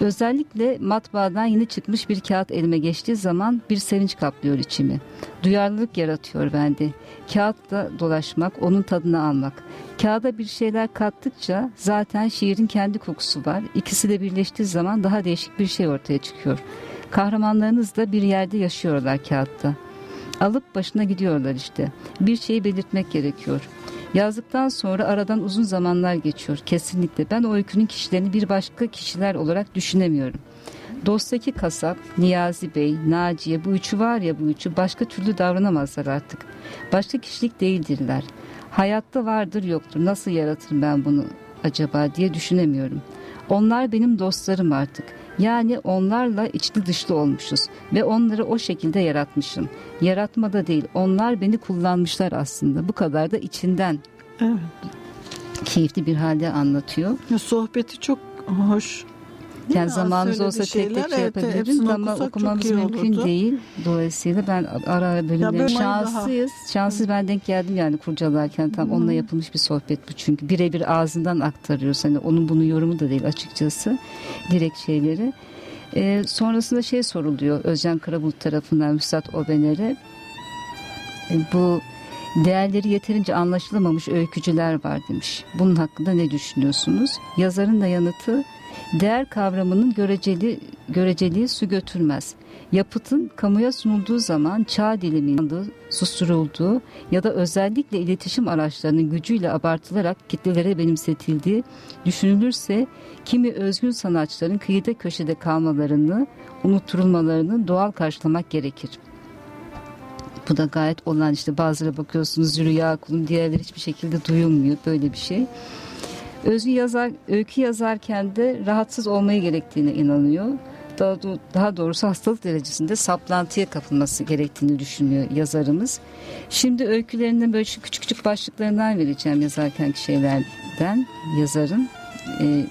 Özellikle matbaadan yeni çıkmış bir kağıt elime geçtiği zaman bir sevinç kaplıyor içimi. Duyarlılık yaratıyor bende. Kağıtla dolaşmak, onun tadını almak. Kağıda bir şeyler kattıkça zaten şiirin kendi kokusu var. İkisi de birleştiği zaman daha değişik bir şey ortaya çıkıyor. Kahramanlarınız da bir yerde yaşıyorlar kağıtta. Alıp başına gidiyorlar işte. Bir şeyi belirtmek gerekiyor. Yazdıktan sonra aradan uzun zamanlar geçiyor kesinlikle. Ben o öykünün kişilerini bir başka kişiler olarak düşünemiyorum. Dostaki kasap, Niyazi Bey, Naciye bu üçü var ya bu üçü başka türlü davranamazlar artık. Başka kişilik değildirler. Hayatta vardır yoktur. Nasıl yaratırım ben bunu acaba diye düşünemiyorum. Onlar benim dostlarım artık. Yani onlarla içli dışlı olmuşuz ve onları o şekilde yaratmışım. Yaratmada değil onlar beni kullanmışlar aslında. Bu kadar da içinden Evet. keyifli bir halde anlatıyor. Ya, sohbeti çok hoş. Değil Yani zamanımız olsa tek tek şey evet, yapabiliriz ama okumamız mümkün olurdu. değil. Dolayısıyla ben ara ara bölümleri şanslıyız. Şanssız ben denk geldim yani kurcalarken tam onunla yapılmış bir sohbet bu çünkü. Birebir ağzından aktarıyoruz. Hani onun bunun yorumu da değil açıkçası. Direkt şeyleri. Ee, sonrasında şey soruluyor Özcan Karabulut tarafından Müsat Obener'e. E, bu değerleri yeterince anlaşılamamış öykücüler var demiş. Bunun hakkında ne düşünüyorsunuz? Yazarın da yanıtı değer kavramının göreceli göreceliği su götürmez. Yapıtın kamuya sunulduğu zaman çağ diliminin susturulduğu ya da özellikle iletişim araçlarının gücüyle abartılarak kitlelere benimsetildiği düşünülürse kimi özgün sanatçıların kıyıda köşede kalmalarını, unutturulmalarını doğal karşılamak gerekir. Bu da gayet olan işte bazıları bakıyorsunuz Rüya Kulun diğerleri hiçbir şekilde duyulmuyor böyle bir şey. Özgü yazar, öykü yazarken de rahatsız olmayı gerektiğine inanıyor. Daha, daha doğrusu hastalık derecesinde saplantıya kapılması gerektiğini düşünüyor yazarımız. Şimdi öykülerinden böyle küçük küçük başlıklarından vereceğim yazarkenki şeylerden yazarın e,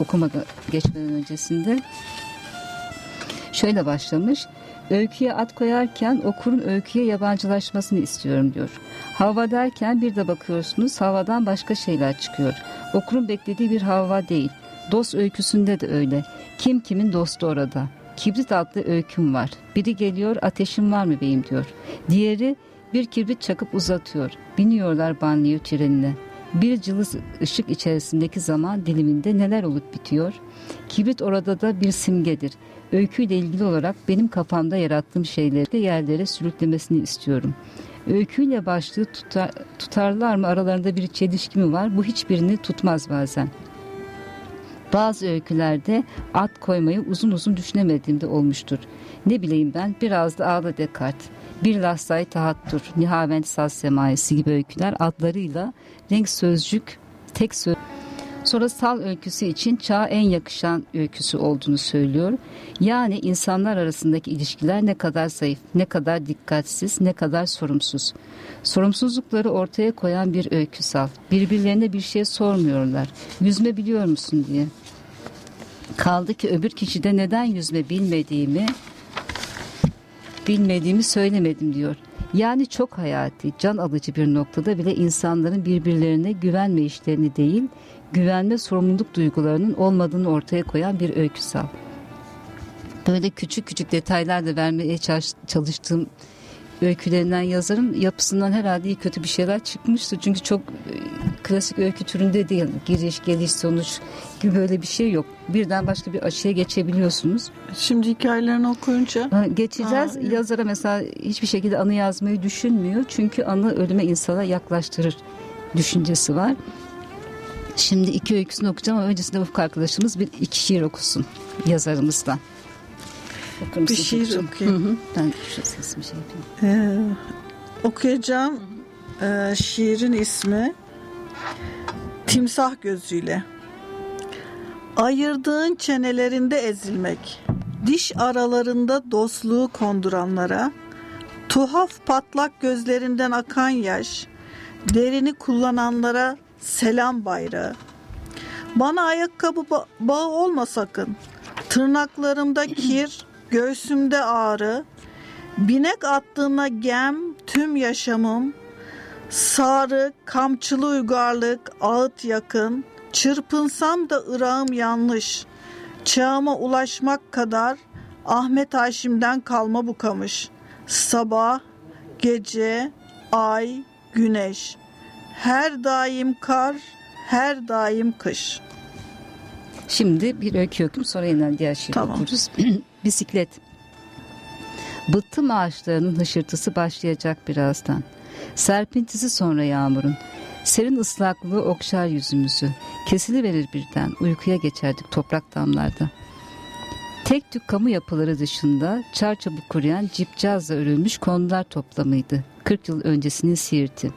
okumada geçmeden öncesinde. Şöyle başlamış. Öyküye at koyarken okurun öyküye yabancılaşmasını istiyorum diyor. Havva derken bir de bakıyorsunuz havadan başka şeyler çıkıyor. Okurun beklediği bir hava değil. Dost öyküsünde de öyle. Kim kimin dostu orada. Kibrit adlı öyküm var. Biri geliyor ateşim var mı beyim diyor. Diğeri bir kibrit çakıp uzatıyor. Biniyorlar banliyö trenine. Bir cılız ışık içerisindeki zaman diliminde neler olup bitiyor? Kibrit orada da bir simgedir. Öyküyle ilgili olarak benim kafamda yarattığım şeyleri de yerlere sürüklemesini istiyorum. Öyküyle başlığı tutar, tutarlar mı aralarında bir çelişki mi var? Bu hiçbirini tutmaz bazen. Bazı öykülerde at koymayı uzun uzun düşünemediğimde olmuştur. Ne bileyim ben biraz da ağla Descartes, bir lastay tahattur, nihavent saz semayesi gibi öyküler adlarıyla renk sözcük, tek söz Sonra sal öyküsü için çağa en yakışan öyküsü olduğunu söylüyor. Yani insanlar arasındaki ilişkiler ne kadar zayıf, ne kadar dikkatsiz, ne kadar sorumsuz. Sorumsuzlukları ortaya koyan bir öykü sal. Birbirlerine bir şey sormuyorlar. Yüzme biliyor musun diye. Kaldı ki öbür kişide neden yüzme bilmediğimi bilmediğimi söylemedim diyor. Yani çok hayati, can alıcı bir noktada bile insanların birbirlerine güvenme işlerini değil, güvenme sorumluluk duygularının olmadığını ortaya koyan bir öyküsal. Böyle küçük küçük detaylar da vermeye çalıştığım öykülerinden yazarım. Yapısından herhalde iyi kötü bir şeyler çıkmıştı. Çünkü çok e, klasik öykü türünde değil. Giriş, geliş, sonuç gibi böyle bir şey yok. Birden başka bir aşıya geçebiliyorsunuz. Şimdi hikayelerini okuyunca Ha, Geçeceğiz. Evet. Yazara mesela hiçbir şekilde anı yazmayı düşünmüyor. Çünkü anı ölüme insana yaklaştırır düşüncesi var. Şimdi iki öyküsünü okuyacağım ama öncesinde Ufuk arkadaşımız bir iki şiir okusun yazarımızdan. Okur musun Bir şiir okuyayım. Hı hı. Ben şu sesimi şey yapayım. Ee, okuyacağım e, şiirin ismi Timsah Gözüyle. Ayırdığın çenelerinde ezilmek, diş aralarında dostluğu konduranlara, tuhaf patlak gözlerinden akan yaş, derini kullananlara selam bayrağı. Bana ayakkabı ba- bağı olma sakın. Tırnaklarımda <clears throat> kir, göğsümde ağrı, Binek attığına gem tüm yaşamım. Sarı, kamçılı uygarlık, ağıt yakın. Çırpınsam da ırağım yanlış. Çağıma ulaşmak kadar Ahmet Haşim'den kalma bu kamış. Sabah, gece, ay, güneş. Her daim kar, her daim kış. Şimdi bir öykü okuyayım sonra yeniden diğer şiiri Tamam. okuruz. <clears throat> Bisiklet. Bıttım ağaçlarının hışırtısı başlayacak birazdan. Serpintisi sonra yağmurun. Serin ıslaklığı okşar yüzümüzü. Kesiliverir birden. Uykuya geçerdik toprak damlarda. Tek tük kamu yapıları dışında çarçabuk kuruyan cipcazla örülmüş konular toplamıydı. 40 yıl öncesinin siirti.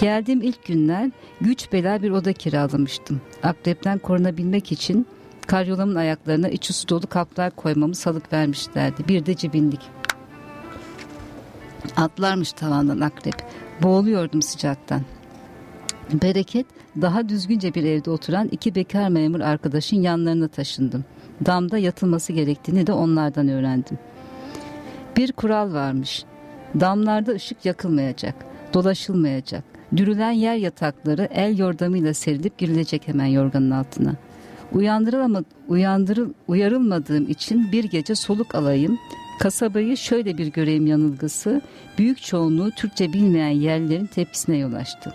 Geldiğim ilk günler güç bela bir oda kiralamıştım. Akrepten korunabilmek için karyolamın ayaklarına içi su dolu kaplar koymamı salık vermişlerdi. Bir de cibinlik. Atlarmış tavandan akrep. Boğuluyordum sıcaktan. Bereket daha düzgünce bir evde oturan iki bekar memur arkadaşın yanlarına taşındım. Damda yatılması gerektiğini de onlardan öğrendim. Bir kural varmış. Damlarda ışık yakılmayacak, dolaşılmayacak. Dürülen yer yatakları el yordamıyla serilip girilecek hemen yorganın altına. Uyandırılama, uyandırıl, uyarılmadığım için bir gece soluk alayım, kasabayı şöyle bir göreyim yanılgısı, büyük çoğunluğu Türkçe bilmeyen yerlerin tepkisine yol açtı.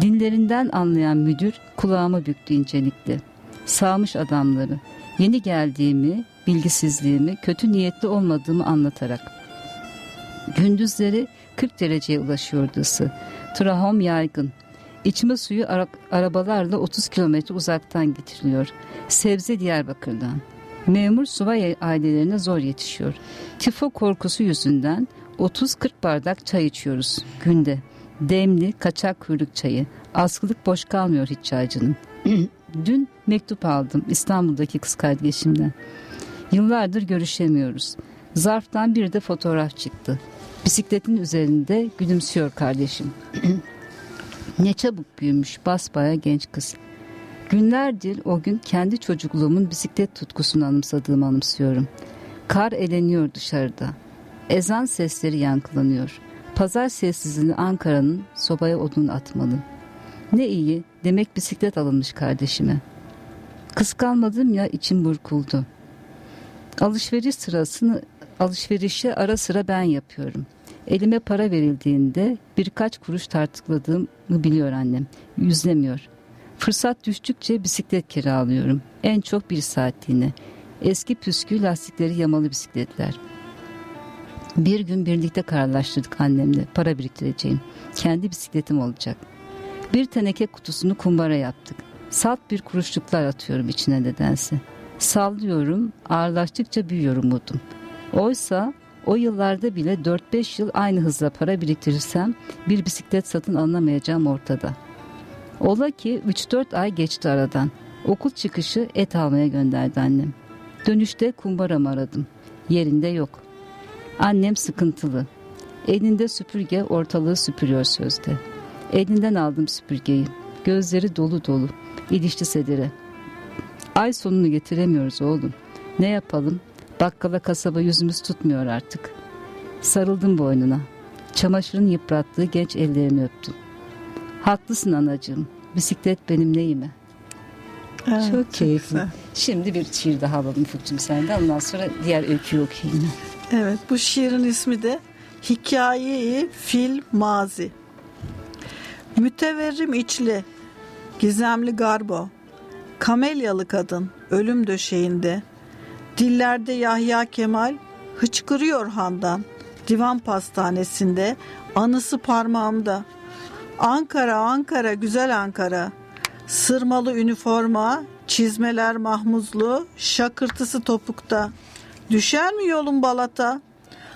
Dinlerinden anlayan müdür kulağımı büktü incelikle. Sağmış adamları, yeni geldiğimi, bilgisizliğimi, kötü niyetli olmadığımı anlatarak. Gündüzleri 40 dereceye ulaşıyordu ısı. Trahom yaygın. İçme suyu ara- arabalarla 30 kilometre uzaktan getiriliyor. Sebze Diyarbakır'dan. Memur subay ailelerine zor yetişiyor. Tifo korkusu yüzünden 30-40 bardak çay içiyoruz günde. Demli, kaçak kuyruk çayı. Askılık boş kalmıyor hiç çaycının. <clears throat> Dün mektup aldım İstanbul'daki kız kardeşimden. Yıllardır görüşemiyoruz. Zarftan bir de fotoğraf çıktı. Bisikletin üzerinde gülümsüyor kardeşim. <clears throat> ne çabuk büyümüş basbaya genç kız. Günlerdir o gün kendi çocukluğumun bisiklet tutkusunu anımsadığımı anımsıyorum. Kar eleniyor dışarıda. Ezan sesleri yankılanıyor. Pazar sessizliğini Ankara'nın sobaya odun atmalı. Ne iyi demek bisiklet alınmış kardeşime. Kıskanmadım ya içim burkuldu. Alışveriş sırasını alışverişi ara sıra ben yapıyorum. Elime para verildiğinde birkaç kuruş tartıkladığımı biliyor annem. Yüzlemiyor. Fırsat düştükçe bisiklet kiralıyorum. En çok bir saatliğine. Eski püskü lastikleri yamalı bisikletler. Bir gün birlikte kararlaştırdık annemle para biriktireceğim. Kendi bisikletim olacak. Bir teneke kutusunu kumbara yaptık. Salt bir kuruşluklar atıyorum içine nedense. Sallıyorum, ağırlaştıkça büyüyor umudum. Oysa o yıllarda bile 4-5 yıl aynı hızla para biriktirirsem bir bisiklet satın alınamayacağım ortada. Ola ki 3-4 ay geçti aradan. Okul çıkışı et almaya gönderdi annem. Dönüşte kumbaramı aradım. Yerinde yok. Annem sıkıntılı. Elinde süpürge ortalığı süpürüyor sözde. Elinden aldım süpürgeyi. Gözleri dolu dolu. İlişti sedire. Ay sonunu getiremiyoruz oğlum. Ne yapalım? Bakkala kasaba yüzümüz tutmuyor artık. Sarıldım boynuna. Çamaşırın yıprattığı genç ellerini öptüm. Haklısın anacığım. Bisiklet benim neyime. Evet, Çok keyifli. güzel. Şimdi bir şiir daha alalım Fukçum senden. Ondan sonra diğer öyküyü okuyayım. Evet bu şiirin ismi de Hikayeyi Fil Mazi. Müteverrim içli, gizemli garbo, kamelyalı kadın ölüm döşeğinde, dillerde Yahya Kemal hıçkırıyor handan, divan pastanesinde, anısı parmağımda. Ankara, Ankara, güzel Ankara, Sırmalı üniforma, çizmeler mahmuzlu, şakırtısı topukta. Düşer mi yolun balata?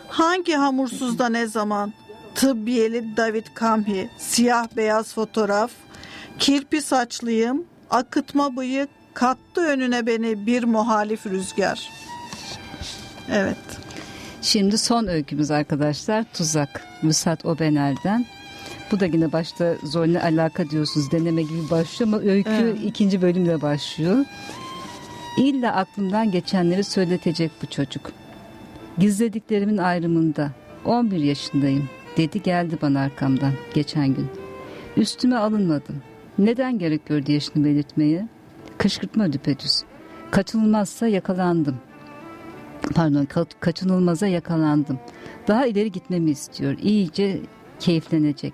Hangi hamursuzda ne zaman? Tıbbiyeli David Kamhi, siyah beyaz fotoğraf. Kirpi saçlıyım, akıtma bıyık, kattı önüne beni bir muhalif rüzgar. Evet. Şimdi son öykümüz arkadaşlar Tuzak. Müsat Obener'den. Bu da yine başta zorla alaka diyorsunuz deneme gibi başlıyor ama öykü Evet. ikinci bölümle başlıyor. İlla aklımdan geçenleri söyletecek bu çocuk. Gizlediklerimin ayrımında 11 yaşındayım dedi geldi bana arkamdan geçen gün. Üstüme alınmadım. Neden gerek gördü yaşını belirtmeye? Kışkırtma düpedüz. Kaçınılmazsa yakalandım. Pardon ka- kaçınılmaza yakalandım. Daha ileri gitmemi istiyor. İyice keyiflenecek.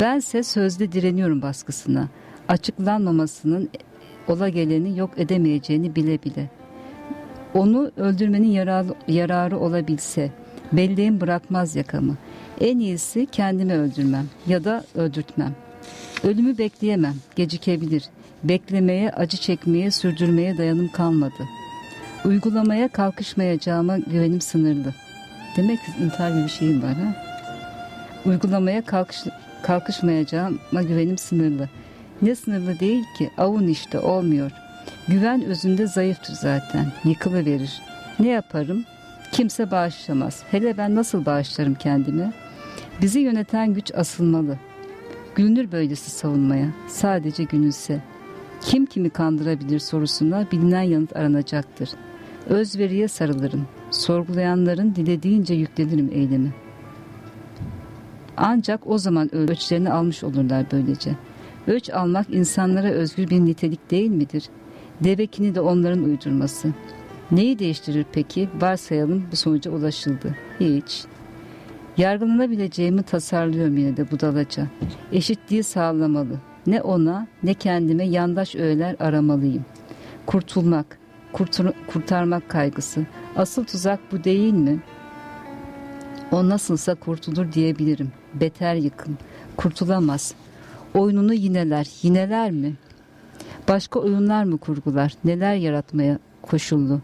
Bense sözde direniyorum baskısına. Açıklanmamasının ola geleni yok edemeyeceğini bile bile. Onu öldürmenin yararı, yararı olabilse belleğim bırakmaz yakamı. En iyisi kendimi öldürmem ya da öldürtmem. Ölümü bekleyemem, gecikebilir. Beklemeye, acı çekmeye, sürdürmeye dayanım kalmadı. Uygulamaya kalkışmayacağıma güvenim sınırlı. Demek ki intihar gibi bir şeyim var ha? Uygulamaya kalkış, kalkışmayacağıma güvenim sınırlı. Ne sınırlı değil ki avun işte olmuyor. Güven özünde zayıftır zaten yıkılıverir. Ne yaparım? Kimse bağışlamaz. Hele ben nasıl bağışlarım kendimi? Bizi yöneten güç asılmalı. Gülünür böylesi savunmaya. Sadece gülünse. Kim kimi kandırabilir sorusuna bilinen yanıt aranacaktır. Özveriye sarılırım. Sorgulayanların dilediğince yüklenirim eylemi. Ancak o zaman ölçlerini almış olurlar böylece. Ölç almak insanlara özgür bir nitelik değil midir? Devekini de onların uydurması. Neyi değiştirir peki? Varsayalım bu sonuca ulaşıldı. Hiç. Yargılanabileceğimi tasarlıyorum yine de budalaca. Eşitliği sağlamalı. Ne ona ne kendime yandaş öğeler aramalıyım. Kurtulmak, kurtur- kurtarmak kaygısı. Asıl tuzak bu değil mi? O nasılsa kurtulur diyebilirim. Beter yıkım. Kurtulamaz. Oyununu yineler. Yineler mi? Başka oyunlar mı kurgular? Neler yaratmaya koşullu?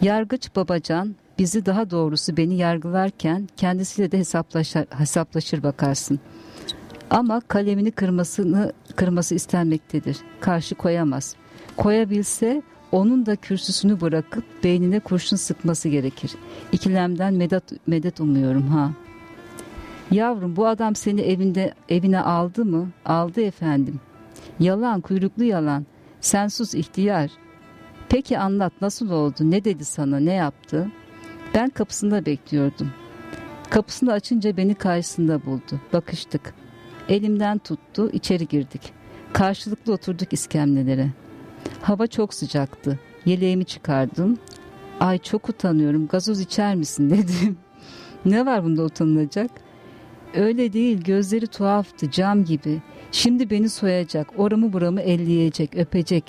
Yargıç babacan bizi daha doğrusu beni yargılarken kendisiyle de hesaplaşır, hesaplaşır bakarsın. Ama kalemini kırmasını kırması istenmektedir. Karşı koyamaz. Koyabilse onun da kürsüsünü bırakıp beynine kurşun sıkması gerekir. İkilemden medet, medet umuyorum ha. Yavrum bu adam seni evinde evine aldı mı? Aldı efendim. Yalan kuyruklu yalan. Sen sus ihtiyar. Peki anlat nasıl oldu? Ne dedi sana? Ne yaptı? Ben kapısında bekliyordum. Kapısını açınca beni karşısında buldu. Bakıştık. Elimden tuttu, içeri girdik. Karşılıklı oturduk iskemlelere. Hava çok sıcaktı. Yeleğimi çıkardım. Ay çok utanıyorum. Gazoz içer misin <laughs> dedim. ne var bunda utanılacak? Öyle değil. Gözleri tuhaftı. Cam gibi. Şimdi beni soyacak. Oramı buramı elleyecek. Öpecek.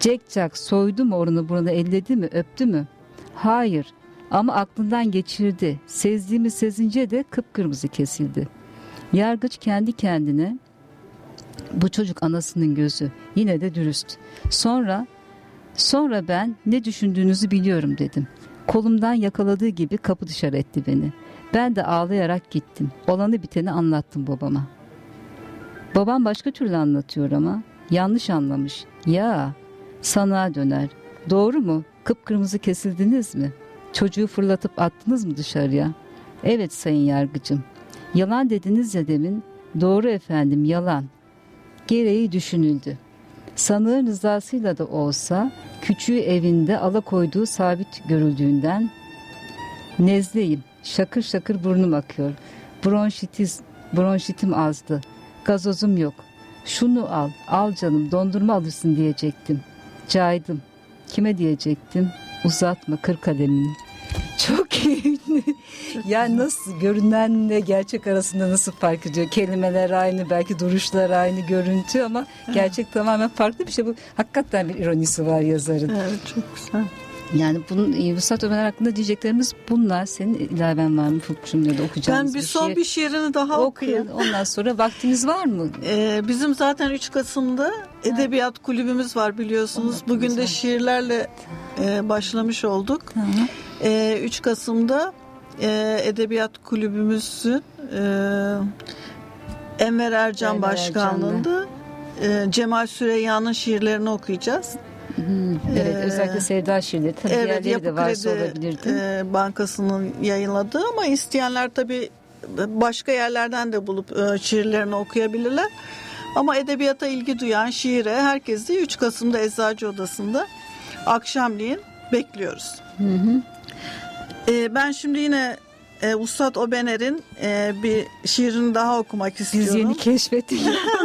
Jack Jack soydu mu oranı buranı elledi mi? Öptü mü? Hayır. Ama aklından geçirdi. Sezdiğimi sezince de kıpkırmızı kesildi. Yargıç kendi kendine bu çocuk anasının gözü. Yine de dürüst. Sonra sonra ben ne düşündüğünüzü biliyorum dedim. Kolumdan yakaladığı gibi kapı dışarı etti beni. Ben de ağlayarak gittim. Olanı biteni anlattım babama. Babam başka türlü anlatıyor ama yanlış anlamış. Ya sana döner. Doğru mu? Kıpkırmızı kesildiniz mi? Çocuğu fırlatıp attınız mı dışarıya? Evet sayın yargıcım. Yalan dediniz ya demin. Doğru efendim yalan. Gereği düşünüldü. Sanığın rızasıyla da olsa küçüğü evinde alakoyduğu sabit görüldüğünden nezleyim. Şakır şakır burnum akıyor. Bronşitiz, bronşitim azdı. Gazozum yok. Şunu al, al canım dondurma alırsın diyecektim. Caydım. Kime diyecektim? Uzatma kır kalemini. Çok keyifli. yani nasıl görünenle gerçek arasında nasıl fark ediyor? Kelimeler aynı, belki duruşlar aynı, görüntü ama gerçek tamamen farklı bir şey bu. Hakikaten bir ironisi var yazarın. Evet çok güzel. Yani bunun Vuslat Ömer hakkında diyeceklerimiz bunlar. Senin ilaven var mı Fukçum ya da okuyacağımız Ben bir son şiir? bir şiirini daha okuyun. okuyayım. Ondan sonra vaktiniz var mı? Ee, bizim zaten 3 Kasım'da edebiyat kulübümüz var biliyorsunuz. Bugün de şiirlerle e, başlamış olduk. Hı hı. Ee, 3 Kasım'da e, edebiyat kulübümüzün e, Enver Ercan Enver başkanlığında e, Cemal Süreyya'nın şiirlerini okuyacağız. Hı, Evet Ee, özellikle Sevda şiirleri. Tabii Evet, diğerleri de varsa Kredi olabilirdi. e, Bankası'nın yayınladığı ama isteyenler tabii başka yerlerden de bulup e, şiirlerini okuyabilirler. Ama edebiyata ilgi duyan şiire herkesi 3 Kasım'da Eczacı Odası'nda akşamleyin bekliyoruz. E, ben şimdi yine e, Ustad Obener'in e, bir şiirini daha okumak Biz istiyorum. yeni keşfettik.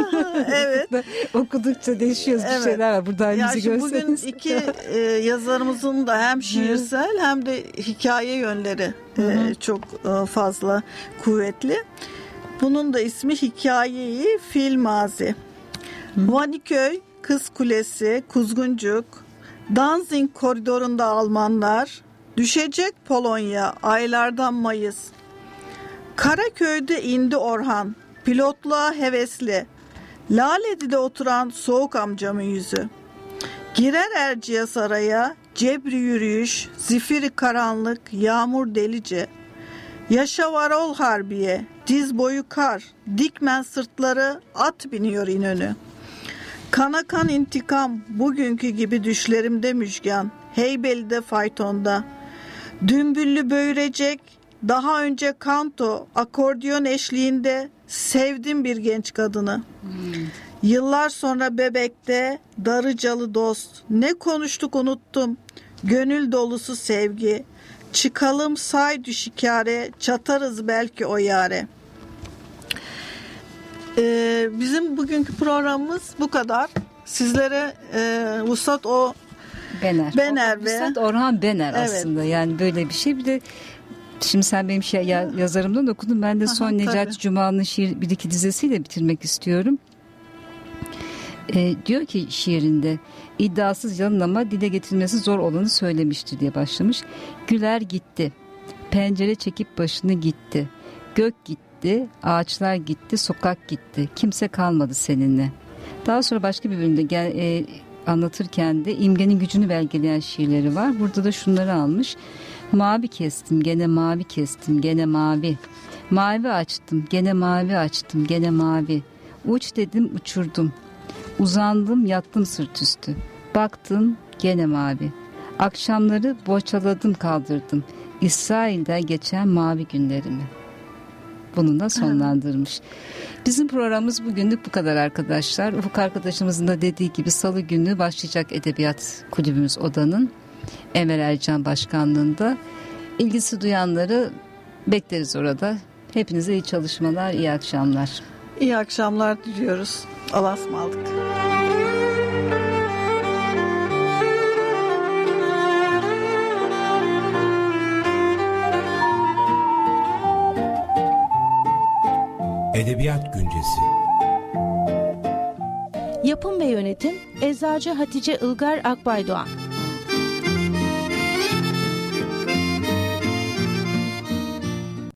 <laughs> evet. Okudukça değişiyoruz Evet. bir şeyler var. Burada Yani halimizi şimdi bugün iki e, yazarımızın da hem şiirsel hem de hikaye yönleri e, çok e, fazla kuvvetli. Bunun da ismi Hikayeyi Fil Mazi. Vaniköy, Kız Kulesi, Kuzguncuk, Danzig koridorunda Almanlar, düşecek Polonya aylardan Mayıs. Karaköy'de indi Orhan, pilotluğa hevesli. Laledi'de oturan soğuk amcamın yüzü. Girer Erciye Saray'a, cebri yürüyüş, zifiri karanlık, yağmur delice. Yaşa varol harbiye, diz boyu kar, dikmen sırtları, at biniyor inönü. Kana kan intikam, bugünkü gibi düşlerimde müjgan, Heybeli'de faytonda. Dümbüllü böğürecek, daha önce kanto, akordiyon eşliğinde sevdim bir genç kadını. Yıllar sonra bebekte darıcalı dost ne konuştuk unuttum gönül dolusu sevgi çıkalım say düşikare çatarız belki o yare. Ee, bizim bugünkü programımız bu kadar. Sizlere e, Vuslat o Bener. Bener ve- Üstad Orhan Bener Evet. aslında. Yani böyle bir şey. Bir de şimdi sen benim şey, ya- yazarımdan okudun. Ben de Aha, son Necati tabii. Cuma'nın şiir bir iki dizesiyle bitirmek istiyorum. Ee, diyor ki şiirinde iddiasız yanılama dile getirilmesi zor olanı söylemiştir diye başlamış. Güler gitti. Pencere çekip başını gitti. Gök gitti, ağaçlar gitti, sokak gitti. Kimse kalmadı seninle. Daha sonra başka bir bölümde gel, e, anlatırken de imgenin gücünü belgeleyen şiirleri var. Burada da şunları almış. Mavi kestim, gene mavi kestim, gene mavi. Mavi açtım, gene mavi açtım, gene mavi. Uç dedim, uçurdum. Uzandım, yattım sırt üstü. Baktım, gene mavi. Akşamları boçaladım, kaldırdım. İsrail'de geçen mavi günlerimi. Bunu da sonlandırmış. Bizim programımız bugünlük bu kadar arkadaşlar. Ufuk arkadaşımızın da dediği gibi salı günü başlayacak Edebiyat Kulübümüz Oda'nın Emel Ercan Başkanlığında. İlgisi duyanları bekleriz orada. Hepinize iyi çalışmalar, iyi akşamlar. iyi akşamlar diliyoruz. Allah'a ısmarladık. Edebiyat Güncesi. Yapım ve yönetim Eczacı Hatice Ilgar Akbaydoğan